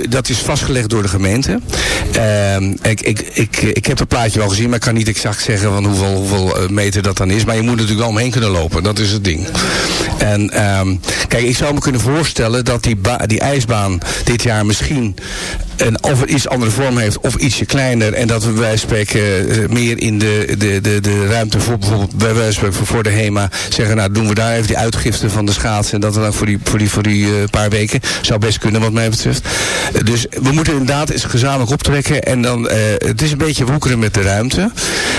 dat is vastgelegd door de gemeente. Ehm, ik, ik, ik, ik heb het plaatje wel gezien, maar ik kan niet exact zeggen van hoeveel, hoeveel meter dat dan is. Maar je moet natuurlijk wel omheen kunnen lopen, dat is het ding. En ehm, kijk, ik zou me kunnen voorstellen dat die, die ijsbaan dit jaar misschien een, of iets andere vorm heeft of ietsje kleiner. En dat we bij spreken uh, meer in de, de, de, de ruimte voor bijvoorbeeld bij voor de HEMA zeggen, nou doen we daar even die uitgifte van de schaatsen en dat dan voor die, voor die, uh, paar weken. Zou best kunnen wat mij betreft. Dus we moeten inderdaad eens gezamenlijk optrekken en dan, het is een beetje woekeren met de ruimte.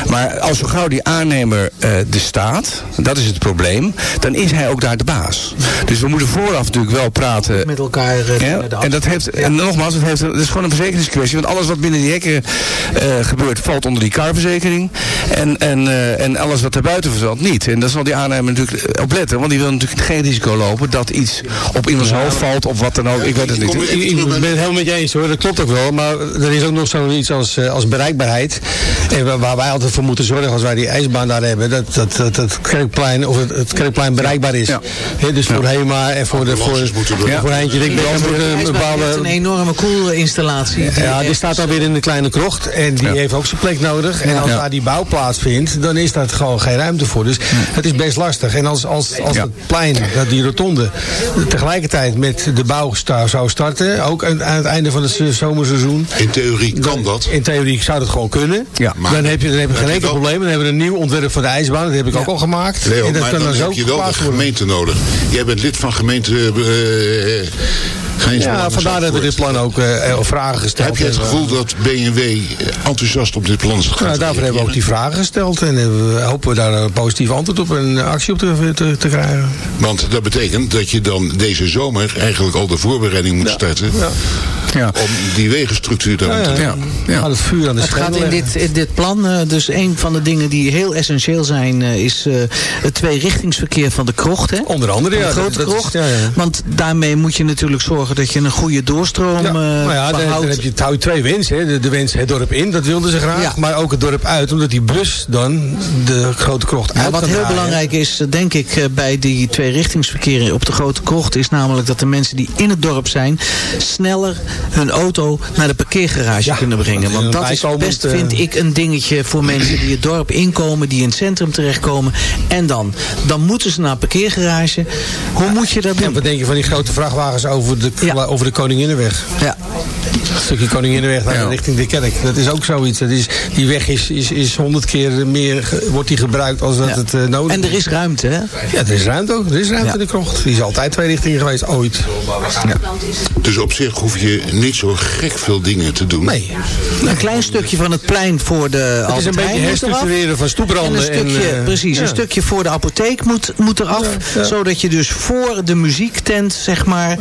Maar als zo gauw die aannemer de staat, dat is het probleem, dan is hij ook daar de baas. Dus we moeten vooraf natuurlijk wel praten. Met elkaar. Ja, en dat heeft, en nogmaals, het heeft, is gewoon een verzekeringskwestie. Want alles wat binnen die hekken uh, gebeurt, valt onder die carverzekering. En, en, uh, en alles wat er buiten valt, niet. En daar zal die aannemer natuurlijk op letten. Want die wil natuurlijk geen risico lopen dat iets op iemands hoofd valt of wat dan ook. Ik weet het niet. Ik, ben het helemaal met je eens hoor, dat klopt ook wel. Maar er is ook nog zoiets als, uh, als bereikbaarheid. En waar, wij altijd voor moeten zorgen als wij die ijsbaan daar hebben. Dat, dat, dat, het Kerkplein, of het, het Kerkplein bereikbaar is. Ja. He, dus voor. HEMA en voor de voor, ja. voor Eindje. Ik een bepaalde... een enorme koelinstallatie ja, die staat alweer in de kleine krocht. En die heeft ook zijn plek nodig. En als daar die bouw plaatsvindt, dan is daar gewoon geen ruimte voor. Dus het is best lastig. En als, als, als het plein, die rotonde, tegelijkertijd met de bouw zou starten, ook aan, aan het einde van het zomerseizoen. In theorie kan dat. In theorie zou dat gewoon kunnen. Ja, maar dan heb je, dan heb je geen enkel probleem. Dan hebben we een nieuw ontwerp voor de ijsbaan. Dat heb ik ook al gemaakt. Leo, en dat maar kan dan, dan heb je wel de gemeente nodig. Jij bent lid van gemeente... Uh, geen ja, vandaar dat we dit plan ook uh, vragen gesteld Heb je het gevoel dat BMW enthousiast op dit plan gaat? Ja, daarvoor hebben we ook die vragen gesteld. En we hopen we daar een positief antwoord op en actie op te, te, te, krijgen. Want dat betekent dat je dan deze zomer eigenlijk al de voorbereiding moet starten. Ja. Ja. Om die wegenstructuur te ja, ja, ja. het vuur aan de Het gaat in dit, in dit plan, uh, dus een van de dingen die heel essentieel zijn, uh, is uh, het tweerichtingsverkeer van de krocht. Hè? Onder andere, ja. De grote krocht. Is, Want daarmee moet je natuurlijk zorgen dat je een goede doorstroom ja. nou ja, dan, dan, heb je, hou je twee wens. Hè. De, de wens het dorp in, dat wilden ze graag. Maar ook het dorp uit, omdat die bus dan de grote krocht uit Wat heel draaien. belangrijk is, denk ik, bij die tweerichtingsverkeer op de grote krocht, is namelijk dat de mensen die in het dorp zijn, sneller hun auto naar de parkeergarage kunnen brengen. Want dat is best, vind ik, een dingetje voor mensen die het dorp inkomen, die in het centrum terechtkomen. En dan, dan moeten ze naar een parkeergarage. Hoe moet je dat doen? En wat denk je van die grote vrachtwagens over de, ja. over de Koninginnenweg? Ja. Een stukje Koninginnenweg naar ja. richting de kerk. Dat is ook zoiets. Dat is, die weg is, is, is honderd keer meer wordt die gebruikt als dat het uh, nodig is. En er is ruimte, hè? Ja, er is ruimte ook. Er is ruimte in de krocht. Die is altijd twee richtingen geweest, ooit. Dus op zich hoef je niet zo gek veel dingen te doen. Nee. Een klein stukje van het plein voor de Het is een beetje herstructureren van stoepranden. En een stukje, en, uh, precies, ja. een stukje voor de apotheek moet, moet eraf. Ja, ja. Zodat je dus voor de muziektent, zeg maar,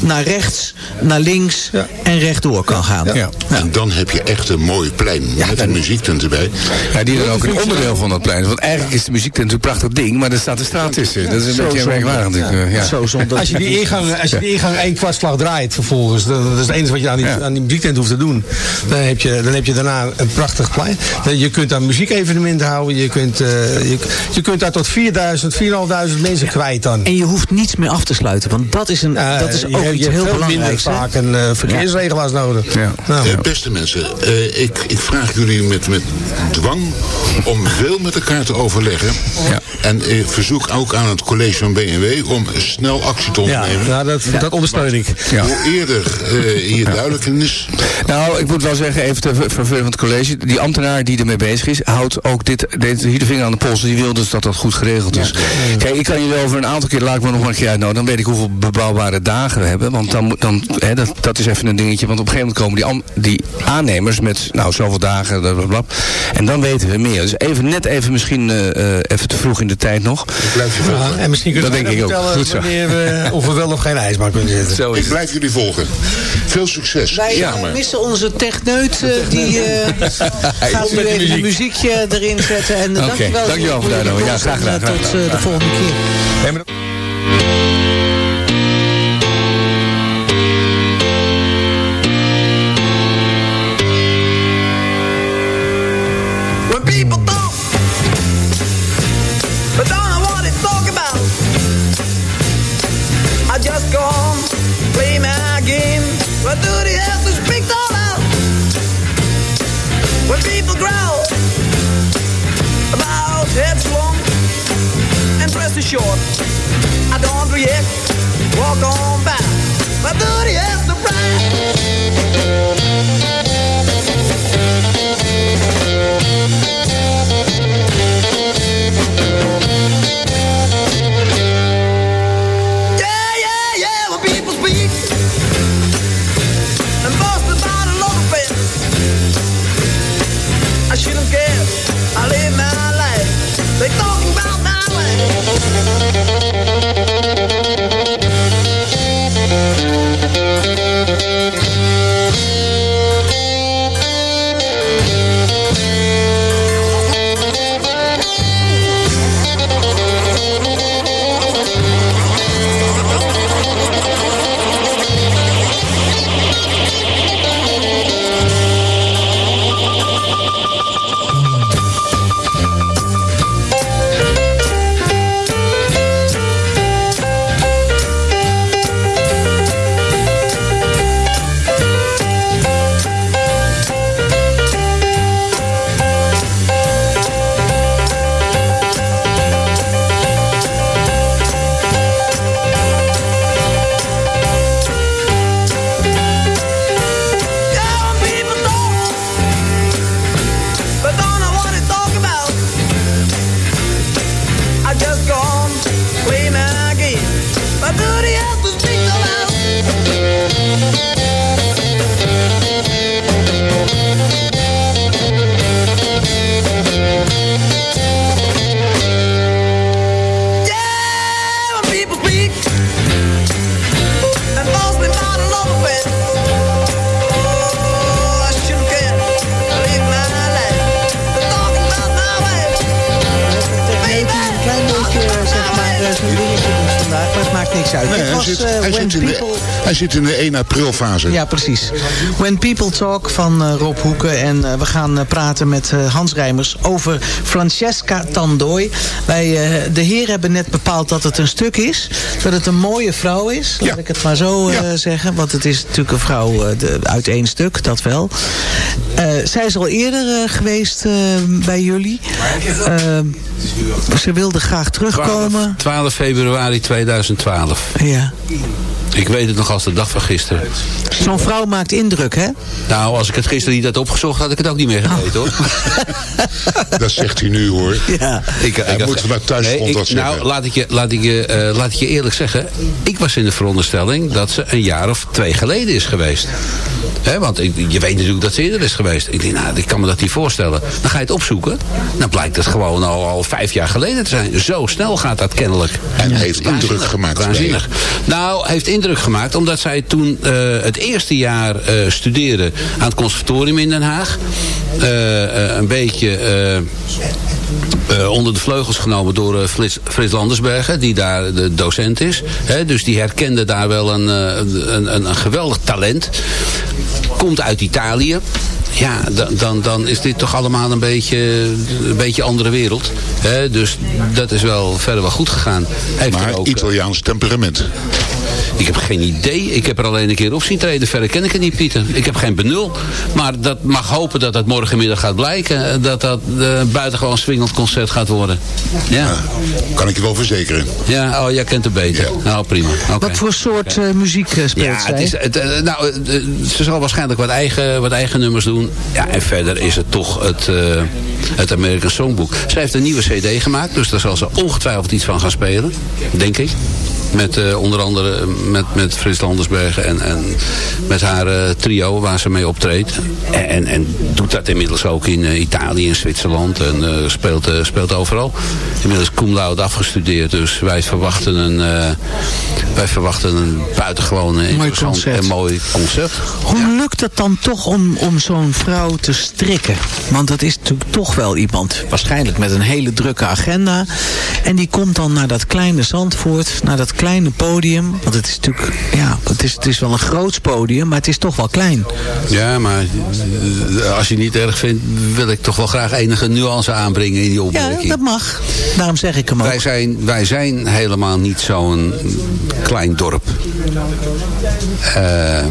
naar rechts, naar links en rechtdoor kan gaan. En dan heb je echt een mooi plein met een muziektent erbij. Ja, die is ook een onderdeel van dat plein. Want eigenlijk is de muziektent een prachtig ding, maar er staat de straat tussen. Dat is een zo beetje merkwaardig. Ja. Zo als je die ingang, als je die ingang één kwartslag draait vervolgens, dat is het enige wat je aan die, ja. aan die muziektent hoeft te doen. Dan heb, je, dan heb je daarna een prachtig plein. Je kunt daar muziekevenementen houden. Je kunt, uh, je, je kunt daar tot 4000, 4500 mensen kwijt dan. En je hoeft niets meer af te sluiten. Want dat is, een, uh, dat is ook je, heel minder vaak een uh, verkeersregelaars ja. nodig. Ja. Nou, uh, beste mensen, uh, ik, ik vraag jullie met, met dwang om veel met elkaar te overleggen. Ja. En ik verzoek ook aan het college van BMW om snel actie te ondernemen. Ja, dat, dat ondersteun ik. Hoe eerder hier duidelijk is. Nou, ik moet wel zeggen, even te vervullen van het college. Die ambtenaar die ermee bezig is, houdt ook dit, dit hier de vinger aan de pols. Die wil dus dat dat goed geregeld is. Ja. Kijk, ik kan wel over een aantal keer, laat ik me nog een keer uitnodigen. Dan weet ik hoeveel bebouwbare dagen we hebben. Want dan, dan hè, dat, dat is even een dingetje. Want op een gegeven moment komen die, die aannemers met, nou, zoveel dagen, blablabla. En dan weten we meer. Dus even, net even misschien uh, even te vroeg in de tijd nog. Ik blijf je volgen. Ja, en misschien kunnen we denk ik ook. Goed zo. we, of we wel of geen ijsbaan kunnen zetten. Zo ik blijf jullie volgen. Veel succes. Wij ja, maar. missen onze techneut. Uh, die uh, gaat nu even een muziekje erin zetten. En okay. dankjewel. Dankjewel voor de Ja, graag gedaan. Tot de volgende keer. I don't react. Uit. Nee, hij, was, zit, hij, zit in de, People- hij zit in de 1 april fase. Ja, precies. When People Talk van eh, Rob Hoeken. En eh, we gaan eh, praten met Hans Rijmers over Francesca Tandoi. Wij, de heren hebben net bepaald dat het een stuk is. Dat het een mooie vrouw is. Laat ik het maar zo zeggen. Want het is natuurlijk een vrouw eh, de, uit één stuk, dat wel. Eh, zij is al eerder geweest eh, bij jullie. Ze wilde graag terugkomen. 12 februari 2012. 可以啊 Ik weet het nog als de dag van gisteren. Zo'n vrouw maakt indruk, hè? Nou, als ik het gisteren niet had opgezocht, had ik het ook niet meer geweten, hoor. Dat zegt hij nu hoor. Ja. Ik, Hij had- moet vanuit thuisgrond ik- dat zeggen. Nou, laat ik, je, laat, ik je, eh, laat ik je eerlijk zeggen. Ik was in de veronderstelling dat ze een jaar of twee geleden is geweest. Hè, want ik- je weet natuurlijk dat ze eerder is geweest. Ik denk, nou, ik kan me dat niet voorstellen. Dan ga je het opzoeken. Dan blijkt het gewoon al, al vijf jaar geleden te zijn. Zo snel gaat dat kennelijk. En heeft indruk gemaakt bij Waanzinnig. Nou, heeft indruk gemaakt omdat zij toen eh, het eerste jaar eh, studeerde aan het conservatorium in Den Haag. Eh, een beetje onder de vleugels genomen door Frits, Frits Landersbergen, die daar de docent is. Hè, dus die herkende daar wel een, een, een, een geweldig talent. Komt uit Italië. Ja, dan, dan, dan is dit toch allemaal een beetje een beetje andere wereld. Dus dat is wel verder wel goed gegaan. Heeft Maar ook, Italiaans temperament. Ik heb geen idee. Ik heb er alleen een keer op zien treden. Verder ken ik het niet, Pieter. Ik heb geen benul. Maar dat mag hopen dat dat morgenmiddag gaat blijken. eh, Dat dat uh, buitengewoon swingend concert gaat worden. Ja. Kan ik je wel verzekeren. Ja, oh, jij kent het beter. Nou, prima. Oké. Wat voor soort eh, muziek eh, speelt Ja, zij? het is, het, nou, ze zal waarschijnlijk wat eigen, wat eigen nummers doen. Ja, en verder is het toch het, eh, het American Songbook. Zij heeft een nieuwe cd gemaakt, dus daar zal ze ongetwijfeld iets van gaan spelen. Denk ik. Met eh, onder andere eh, met, met Frits Landersbergen en, en met haar eh, trio waar ze mee optreedt. En, en, en doet dat inmiddels ook in Italië en Zwitserland. En speelt, speelt overal. Inmiddels cum laude afgestudeerd. Dus wij verwachten een, eh, wij verwachten een buitengewoon interessant en mooi concert. Hoe lukt het dan toch om, om zo'n vrouw te strikken? Want dat is natuurlijk toch wel iemand, waarschijnlijk met een hele drukke agenda. En die komt dan naar dat kleine Zandvoort, naar dat kleine podium. Want het is natuurlijk, ja, het is, het is wel een groot podium, maar het is toch wel klein. Ja, maar eh, als je het niet erg vindt, wil ik toch wel graag enige nuance aanbrengen in die Ja, opmerking. dat mag. Daarom zeg Wij zijn, wij zijn helemaal niet zo'n klein dorp. Eh,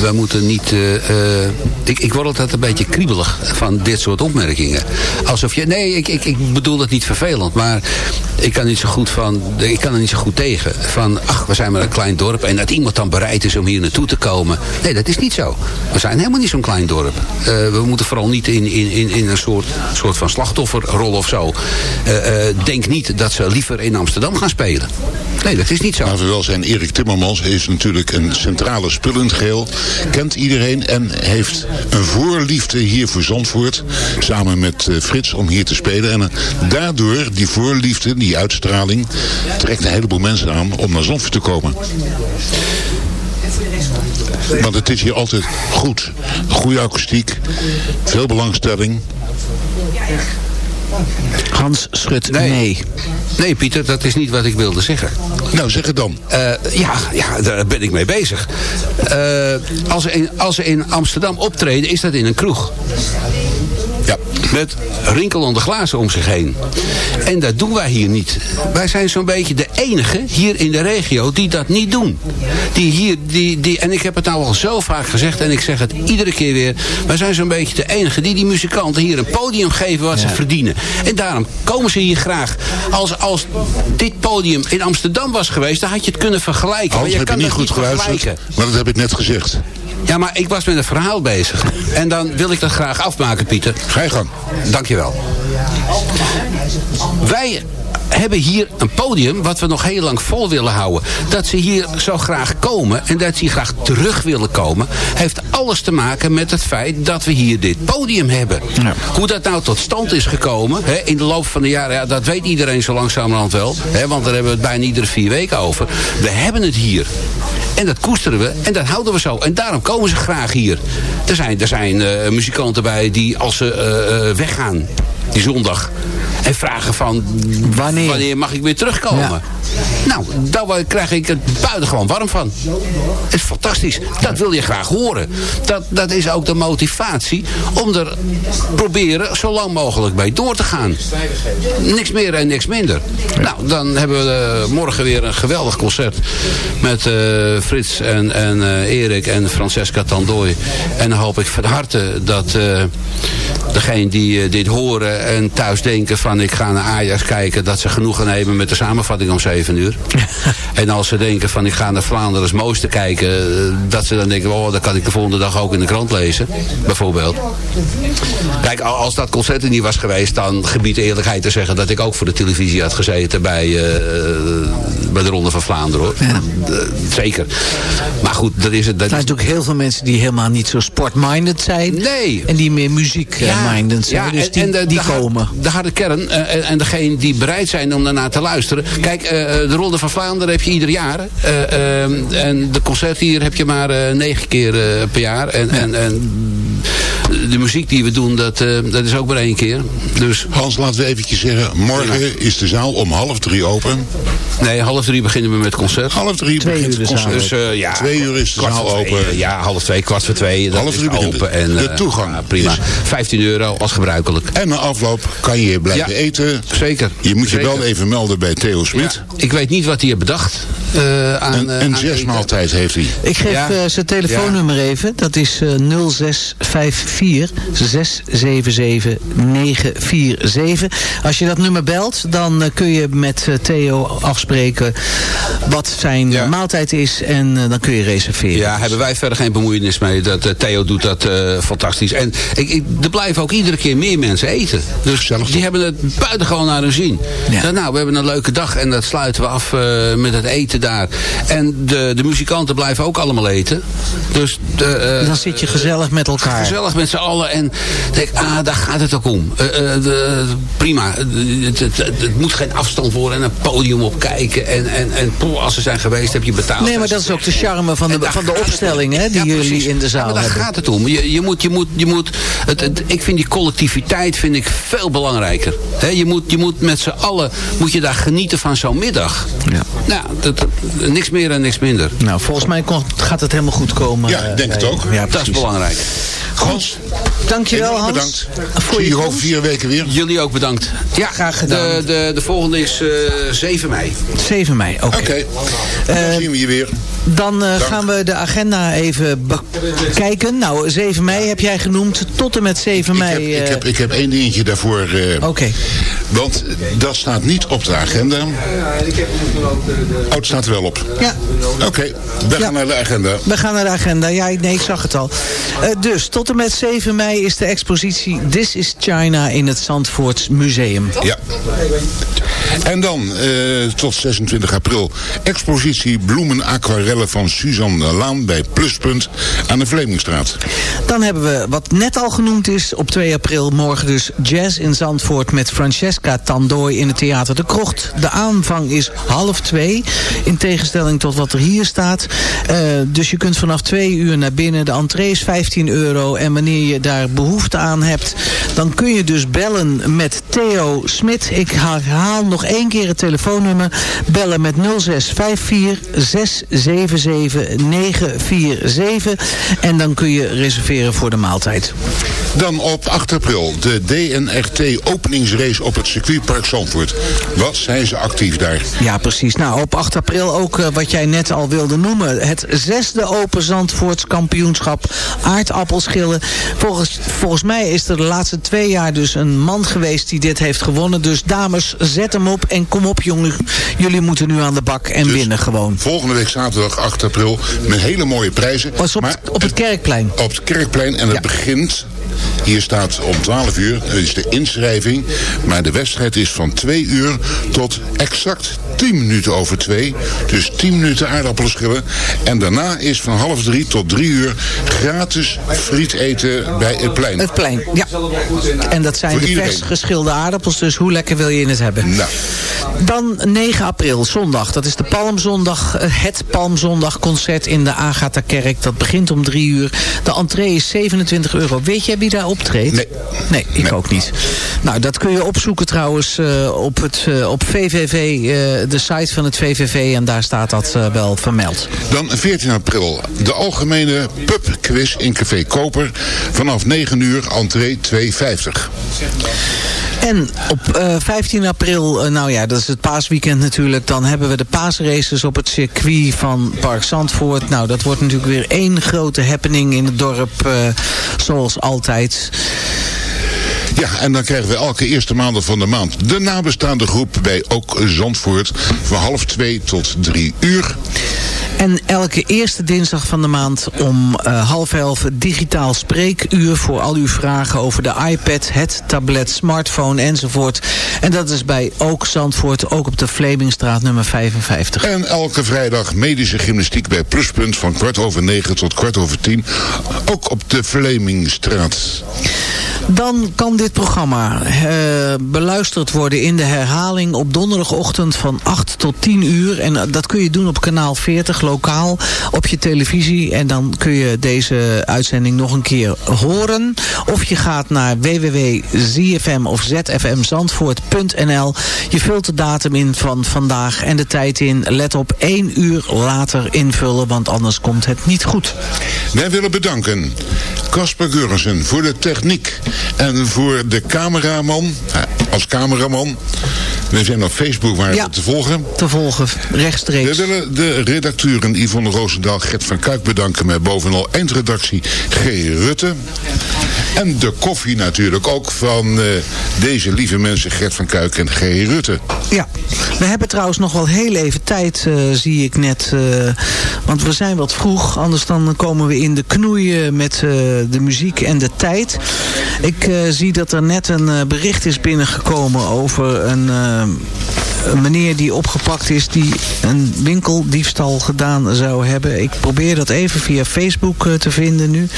we moeten niet... eh, eh, ik, ik word altijd een beetje kriebelig van dit soort opmerkingen. Alsof je... Nee, ik, ik, ik bedoel dat niet vervelend. Maar ik kan, niet zo goed van, ik kan er niet zo goed tegen. Van, ach, we zijn maar een klein dorp. En dat iemand dan bereid is om hier naartoe te komen. Nee, dat is niet zo. We zijn helemaal niet zo'n klein dorp. We moeten vooral niet in, in, in, in een soort, soort van slachtofferrol of zo. Denk niet dat ze liever in Amsterdam gaan spelen. Nee, dat is niet zo. Laten we wel zijn, Erik Timmermans is natuurlijk een centrale spul in het geheel. Kent iedereen en heeft een voorliefde hier voor Zandvoort. Samen met eh, Frits om hier te spelen. En eh, daardoor, die voorliefde, die uitstraling, trekt een heleboel mensen aan om naar Zandvoort te komen. Want het is hier altijd goed. Goede akoestiek, veel belangstelling. Hans schudt Nee. nee. Nee, Pieter, dat is niet wat ik wilde zeggen. Nou, zeg het dan. Eh, ja, ja, daar ben ik mee bezig. Eh, als, ze in, als ze in Amsterdam optreden, is dat in een kroeg. Met rinkelende glazen om zich heen. En dat doen wij hier niet. Wij zijn zo'n beetje de enige hier in de regio die dat niet doen. Die hier, die, die, en ik heb het nou al zo vaak gezegd en ik zeg het iedere keer weer. Wij zijn zo'n beetje de enige die die muzikanten hier een podium geven wat ze verdienen. En daarom komen ze hier graag. Als, als dit podium in Amsterdam was geweest, dan had je het kunnen vergelijken. Hans, maar je heb je kan niet goed geluisterd? vergelijken. Maar dat heb ik net gezegd. Ja, maar ik was met een verhaal bezig. En dan wil ik dat graag afmaken, Pieter. Ga je gang. Dankjewel. Wij hebben hier een podium wat we nog heel lang vol willen houden. Dat ze hier zo graag komen en dat ze hier graag terug willen komen... heeft alles te maken met het feit dat we hier dit podium hebben. Hoe dat nou tot stand is gekomen hè, in de loop van de jaren... Ja, dat weet iedereen zo langzamerhand wel. Hè, want daar hebben we het bijna iedere vier weken over. We hebben het hier. En dat koesteren we en dat houden we zo. En daarom komen ze graag hier. Er zijn, er zijn eh, muzikanten bij die als ze eh, eh, weggaan, die zondag... en vragen van Wanneer? mag ik weer terugkomen? Ja. Nou, daar krijg ik het buitengewoon warm van. Het is fantastisch. Dat wil je graag horen. Dat, dat is ook de motivatie om er proberen zo lang mogelijk bij door te gaan. Niks meer en niks minder. Nou, dan hebben we eh, morgen weer een geweldig concert met eh, Frits en, en eh, Erik en Francesca Tandooi. En dan hoop ik van harte dat eh degene die dit horen en thuis denken van ik ga naar Ajax kijken, dat ze genoegen nemen met de samenvatting om 7 uur. en als ze denken van ik ga naar Vlaanderen's Mooiste kijken, eh, dat ze dan denken, oh dan kan ik de volgende dag ook in de krant lezen. Bijvoorbeeld. Kijk, al- als dat concert er niet was geweest, dan gebied de eerlijkheid te zeggen dat ik ook voor de televisie had gezeten bij, eh, bij de Ronde van Vlaanderen hoor. Eh, zeker. Maar goed, dat is het. Dat Er zijn natuurlijk heel veel mensen die helemaal niet zo sportminded zijn. Nee. En die meer muziek-minded zijn. dus die, de, die de, komen. De harde kern eh, en, en degene die bereid zijn om daarnaar te luisteren. Kijk, eh, de Ronde van Vlaanderen heb je ieder jaar. eh, ehm, en de concerten hier heb je maar eh, negen keer eh, per jaar. En, en, en de muziek die we doen, dat, eh, dat is ook maar één keer. Dus Hans, laten we eventjes zeggen, morgen is de zaal om half drie open. nee, half drie beginnen we met het concert. Half drie Twee begint uur het de zaal concert. Dus eh, ja, Twee uur is de kwart zaal twee, open. ja, half twee, kwart voor twee. Half drie open. En, De eh, toegang ja, prima. is- 15 euro als gebruikelijk. En na afloop kan je blijven Ja, eten. Zeker. Je moet je wel even melden bij Theo Smit. Ja, ik weet niet wat hij heeft bedacht. Eh, aan, Een, eh, een aan zesmaaltijd heeft hij. Ik geef Ja. eh, zijn telefoonnummer even. Dat is eh 0654 677 947. Als je dat nummer belt, dan kun je met Theo afspreken wat zijn Ja. maaltijd is. En dan kun je reserveren. Ja, hebben wij verder geen bemoeienis mee. Dat, Theo doet dat eh, fantastisch. En ik, ik, er blijven ook iedere keer meer mensen eten. Dus Gezellig die hebben het buitengewoon naar hun zin. Ja. Dan, nou, we hebben een leuke dag en dat sluiten we af eh, met het eten daar. En de, de muzikanten blijven ook allemaal eten. Dus de, eh, Dan zit je gezellig met elkaar. Gezellig met z'n allen. En denk, ah, daar gaat het ook om. Eh, eh, de- prima. Het, het, het, het moet geen afstand worden en een podium op kijken. En, en, en als ze zijn geweest, heb je betaald. Nee, maar dat is ook de charme van de, van de opstelling hè, die Ja, jullie in de Ja, zaal maar daar hebben. gaat het om. Je, je moet, je moet, je moet, het, het- ik vind die collectiviteit vind ik veel belangrijker. Hè, je, moet, je moet met z'n allen moet je daar genieten van zo'n middag. Ja. Nou, dat, niks meer en niks minder. Nou, volgens mij kon- gaat het helemaal goed komen. Ja, eh, ik denk het ook. Ja, Dat is belangrijk. Hans, Dankjewel Hans. bedankt. Voor Zie je over vier weken weer. Jullie ook bedankt. Ja, Graag gedaan. De, de, de volgende is eh 7 mei. 7 mei, oké. Oké, dan zien we je weer. Dan eh, gaan we de agenda even bekijken. Nou, 7 mei heb jij genoemd. Tot en met 7 Ik mei. heb, ik, eh, heb, ik heb één dingetje daarvoor. eh, Oké. Want dat staat niet op de agenda. Oh, het staat er wel op. Ja. Oké, we gaan naar de agenda. We gaan naar de agenda. Ja, nee, ik zag het al. Dus, tot en met 7 mei is de expositie This is China in het Zandvoorts Museum. Ja. En dan eh, tot 26 april expositie bloemen aquarellen van Suzanne Laan bij Pluspunt aan de Vlemingstraat. Dan hebben we, wat net al genoemd is, op 2 april morgen dus jazz in Zandvoort met Francesca Tandooi in het Theater de Krocht. De aanvang is half twee, in tegenstelling tot wat er hier staat. Eh, dus je kunt vanaf twee uur naar binnen. De entree is 15 euro en wanneer je daar behoefte aan hebt, dan kun je dus bellen met Theo Smit. Ik herhaal nog één keer het telefoonnummer. Bellen met 0654 677 947 en dan kun je reserveren voor de maaltijd. Dan op 8 april de DNRT openingsrace op het circuitpark Zandvoort. Wat zijn ze actief daar? Ja, precies. Nou, op 8 april ook eh, wat jij net al wilde noemen. Het zesde Open Zandvoorts kampioenschap aardappelschillen. Volgens, volgens mij is er de laatste twee jaar dus een man geweest die dit heeft gewonnen. Dus dames, zet hem op en kom op jongen. Jullie moeten nu aan de bak en Dus winnen gewoon. Volgende week zaterdag 8 april met hele mooie prijzen. Was op, Maar op het Kerkplein. op het Kerkplein en het begint... Hier staat om 12 uur, dat is de inschrijving. Maar de wedstrijd is van 2 uur tot exact 10 minuten over 2. Dus 10 minuten aardappelen schillen. En daarna is van half 3 tot 3 uur gratis friet eten bij het plein. Het plein, ja. En dat zijn Voor de vers geschilde aardappels, dus hoe lekker wil je het hebben? Nou, Dan 9 april, zondag. Dat is de Palmzondag, eh, het Palmzondagconcert in de Agatha-kerk. Dat begint om 3 uur. De entree is 27 euro. Weet jij wie daar optreedt? Nee. Nee, ik Nee. ook niet. Nou, dat kun je opzoeken trouwens eh, op, het, eh, op VVV, eh, de site van het VVV. En daar staat dat wel vermeld. Dan 14 april, de algemene pubquiz in Café Koper. Vanaf 9 uur, entree 2,50. En op eh, 15 april, eh, nou ja, dat is het paasweekend natuurlijk. Dan hebben we de paasraces op het circuit van Park Zandvoort. Nou, dat wordt natuurlijk weer één grote happening in het dorp, eh, zoals altijd. Ja, en dan krijgen we elke eerste maandag van de maand de nabestaande groep bij Ook Zandvoort. Van half 2 tot 3 uur. En elke eerste dinsdag van de maand om eh, half elf digitaal spreekuur voor al uw vragen over de iPad, het tablet, smartphone enzovoort. En dat is bij Ook Zandvoort, ook op de Vlemingstraat nummer 55. En elke vrijdag medische gymnastiek bij Pluspunt van kwart over 9 tot kwart over 10. Ook op de Vlemingstraat. Dan kan dit programma eh, beluisterd worden in de herhaling op donderdagochtend van 8 tot 10 uur. En eh, dat kun je doen op kanaal 40 lokaal op je televisie. En dan kun je deze uitzending nog een keer horen. Of je gaat naar www.zfm of zfmzandvoort.nl. Je vult de datum in van vandaag en de tijd in. Let op één uur later invullen, want anders komt het niet goed. Wij willen bedanken Casper Gurrensen voor de techniek. En voor de cameraman, eh, als cameraman. We zijn op Facebook waar Ja. we te volgen. Te volgen, We rechtstreeks. willen de redacteuren Yvonne Roosendaal, Gert van Kuik bedanken. Met bovenal eindredactie G. Rutte. En de koffie natuurlijk ook van eh, deze lieve mensen Gert van Kuik en G. Rutte. Ja, we hebben trouwens nog wel heel even tijd, eh, zie ik net. eh, want we zijn wat vroeg, anders dan komen we in de knoeien met de muziek en de tijd. Ik zie dat er net een bericht is binnengekomen over een... een meneer die opgepakt is die een winkeldiefstal gedaan zou hebben. Ik probeer dat even via Facebook eh, te vinden nu.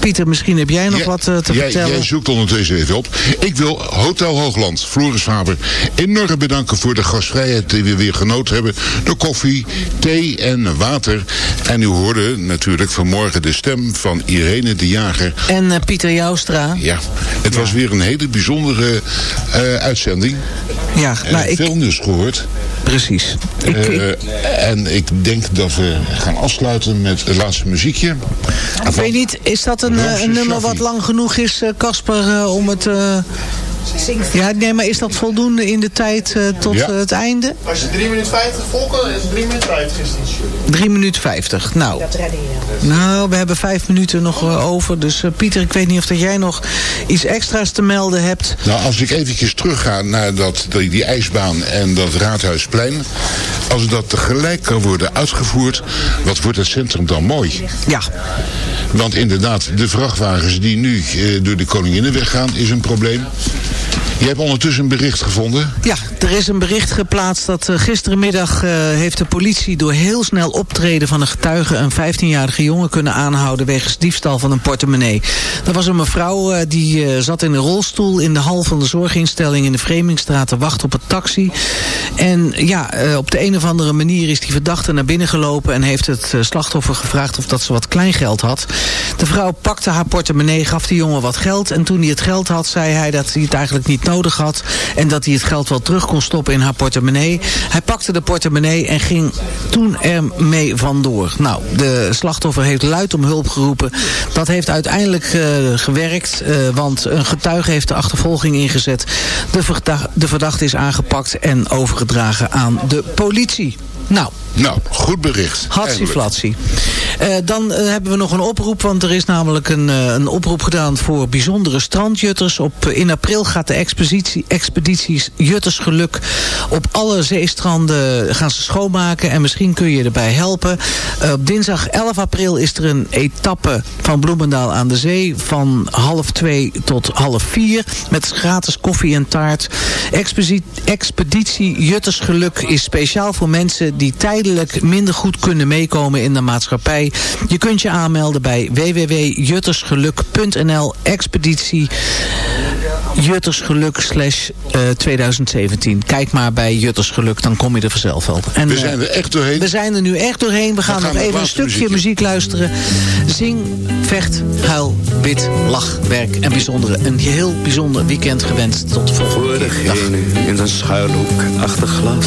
Pieter, misschien heb jij nog wat eh, te jij, vertellen. Jij zoekt ondertussen even op. Ik wil Hotel Hoogland, Floris Faber, enorm bedanken voor de gastvrijheid die we weer genoten hebben. De koffie, thee en water. En u hoorde natuurlijk vanmorgen de stem van Irene de Jager. En eh, Pieter Joustra. Ja, het was weer een hele bijzondere uh, uitzending. Ja, nou, ik... Veel nieuws gehoord. Precies. Uh, en ik denk dat we gaan afsluiten met het laatste muziekje. Ik weet niet, is dat een, een nummer wat lang genoeg is, Casper, om het... Ja, nee, maar is dat voldoende in de tijd uh, tot ja. uh, het einde? Als je 3 minuten 50 volgt, is 3 minuten 50 is het 3 minuten 50, nou. Dat redden je. Nou, we hebben 5 minuten nog uh, over. Dus Pieter, ik weet niet of dat jij nog iets extra's te melden hebt. Nou, als ik eventjes terugga naar dat, die, die ijsbaan en dat Raadhuisplein. Als dat tegelijk kan worden uitgevoerd, wat wordt het centrum dan mooi? Ja. Want inderdaad, de vrachtwagens die nu door de Koninginnenweg gaan, is een probleem. Je hebt ondertussen een bericht gevonden? Ja, er is een bericht geplaatst dat uh, gisterenmiddag uh, heeft de politie door heel snel optreden van een getuige een 15-jarige jongen kunnen aanhouden wegens diefstal van een portemonnee. Er was een mevrouw uh, die zat in een rolstoel in de hal van de zorginstelling in de Vreemingstraat te wachten op een taxi. En ja, op de een of andere manier is die verdachte naar binnen gelopen en heeft het slachtoffer gevraagd of dat ze wat kleingeld had. De vrouw pakte haar portemonnee, gaf die jongen wat geld en toen hij het geld had zei hij dat hij het eigenlijk niet nodig had. En dat hij het geld wel terug kon stoppen in haar portemonnee. Hij pakte de portemonnee en ging toen ermee vandoor. Nou, de slachtoffer heeft luid om hulp geroepen. Dat heeft uiteindelijk uh, gewerkt. Uh, want een getuige heeft de achtervolging ingezet. De, de verdachte is aangepakt en overgedragen aan de politie. Nou. Nou, goed bericht. Hatsiflatsie. Uh, dan uh, hebben we nog een oproep, want er is namelijk een, uh, een oproep gedaan voor bijzondere strandjutters. Op, in april gaat de expeditie, expedities Juttersgeluk op alle zeestranden gaan ze schoonmaken. En misschien kun je erbij helpen. op dinsdag 11 april is er een etappe van Bloemendaal aan de zee van half twee tot half vier. Met gratis koffie en taart. Expeditie, expeditie Juttersgeluk is speciaal voor mensen die tijdelijk minder goed kunnen meekomen in de maatschappij. Je kunt je aanmelden bij www.juttersgeluk.nl expeditie Juttersgeluk slash uh, 2017. Kijk maar bij Juttersgeluk, dan kom je er vanzelf wel. En, we zijn er echt doorheen. We zijn er nu echt doorheen. We gaan, gaan nog even een stukje muziekje. muziek luisteren. Zing, vecht, huil, bid, lach, werk en bijzondere. Een heel bijzonder weekend gewenst. Tot de volgende Voor degene in zijn schuilhoek achter glas.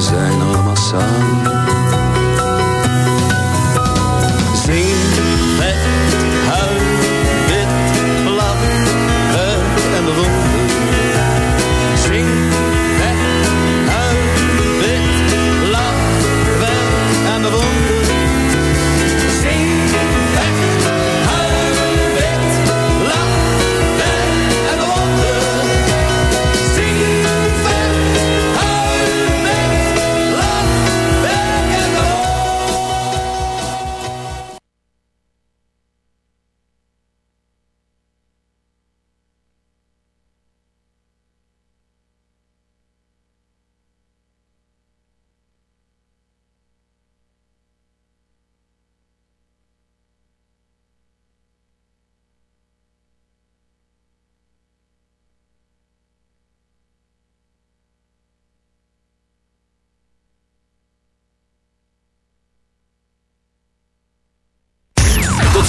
zijn allemaal samen.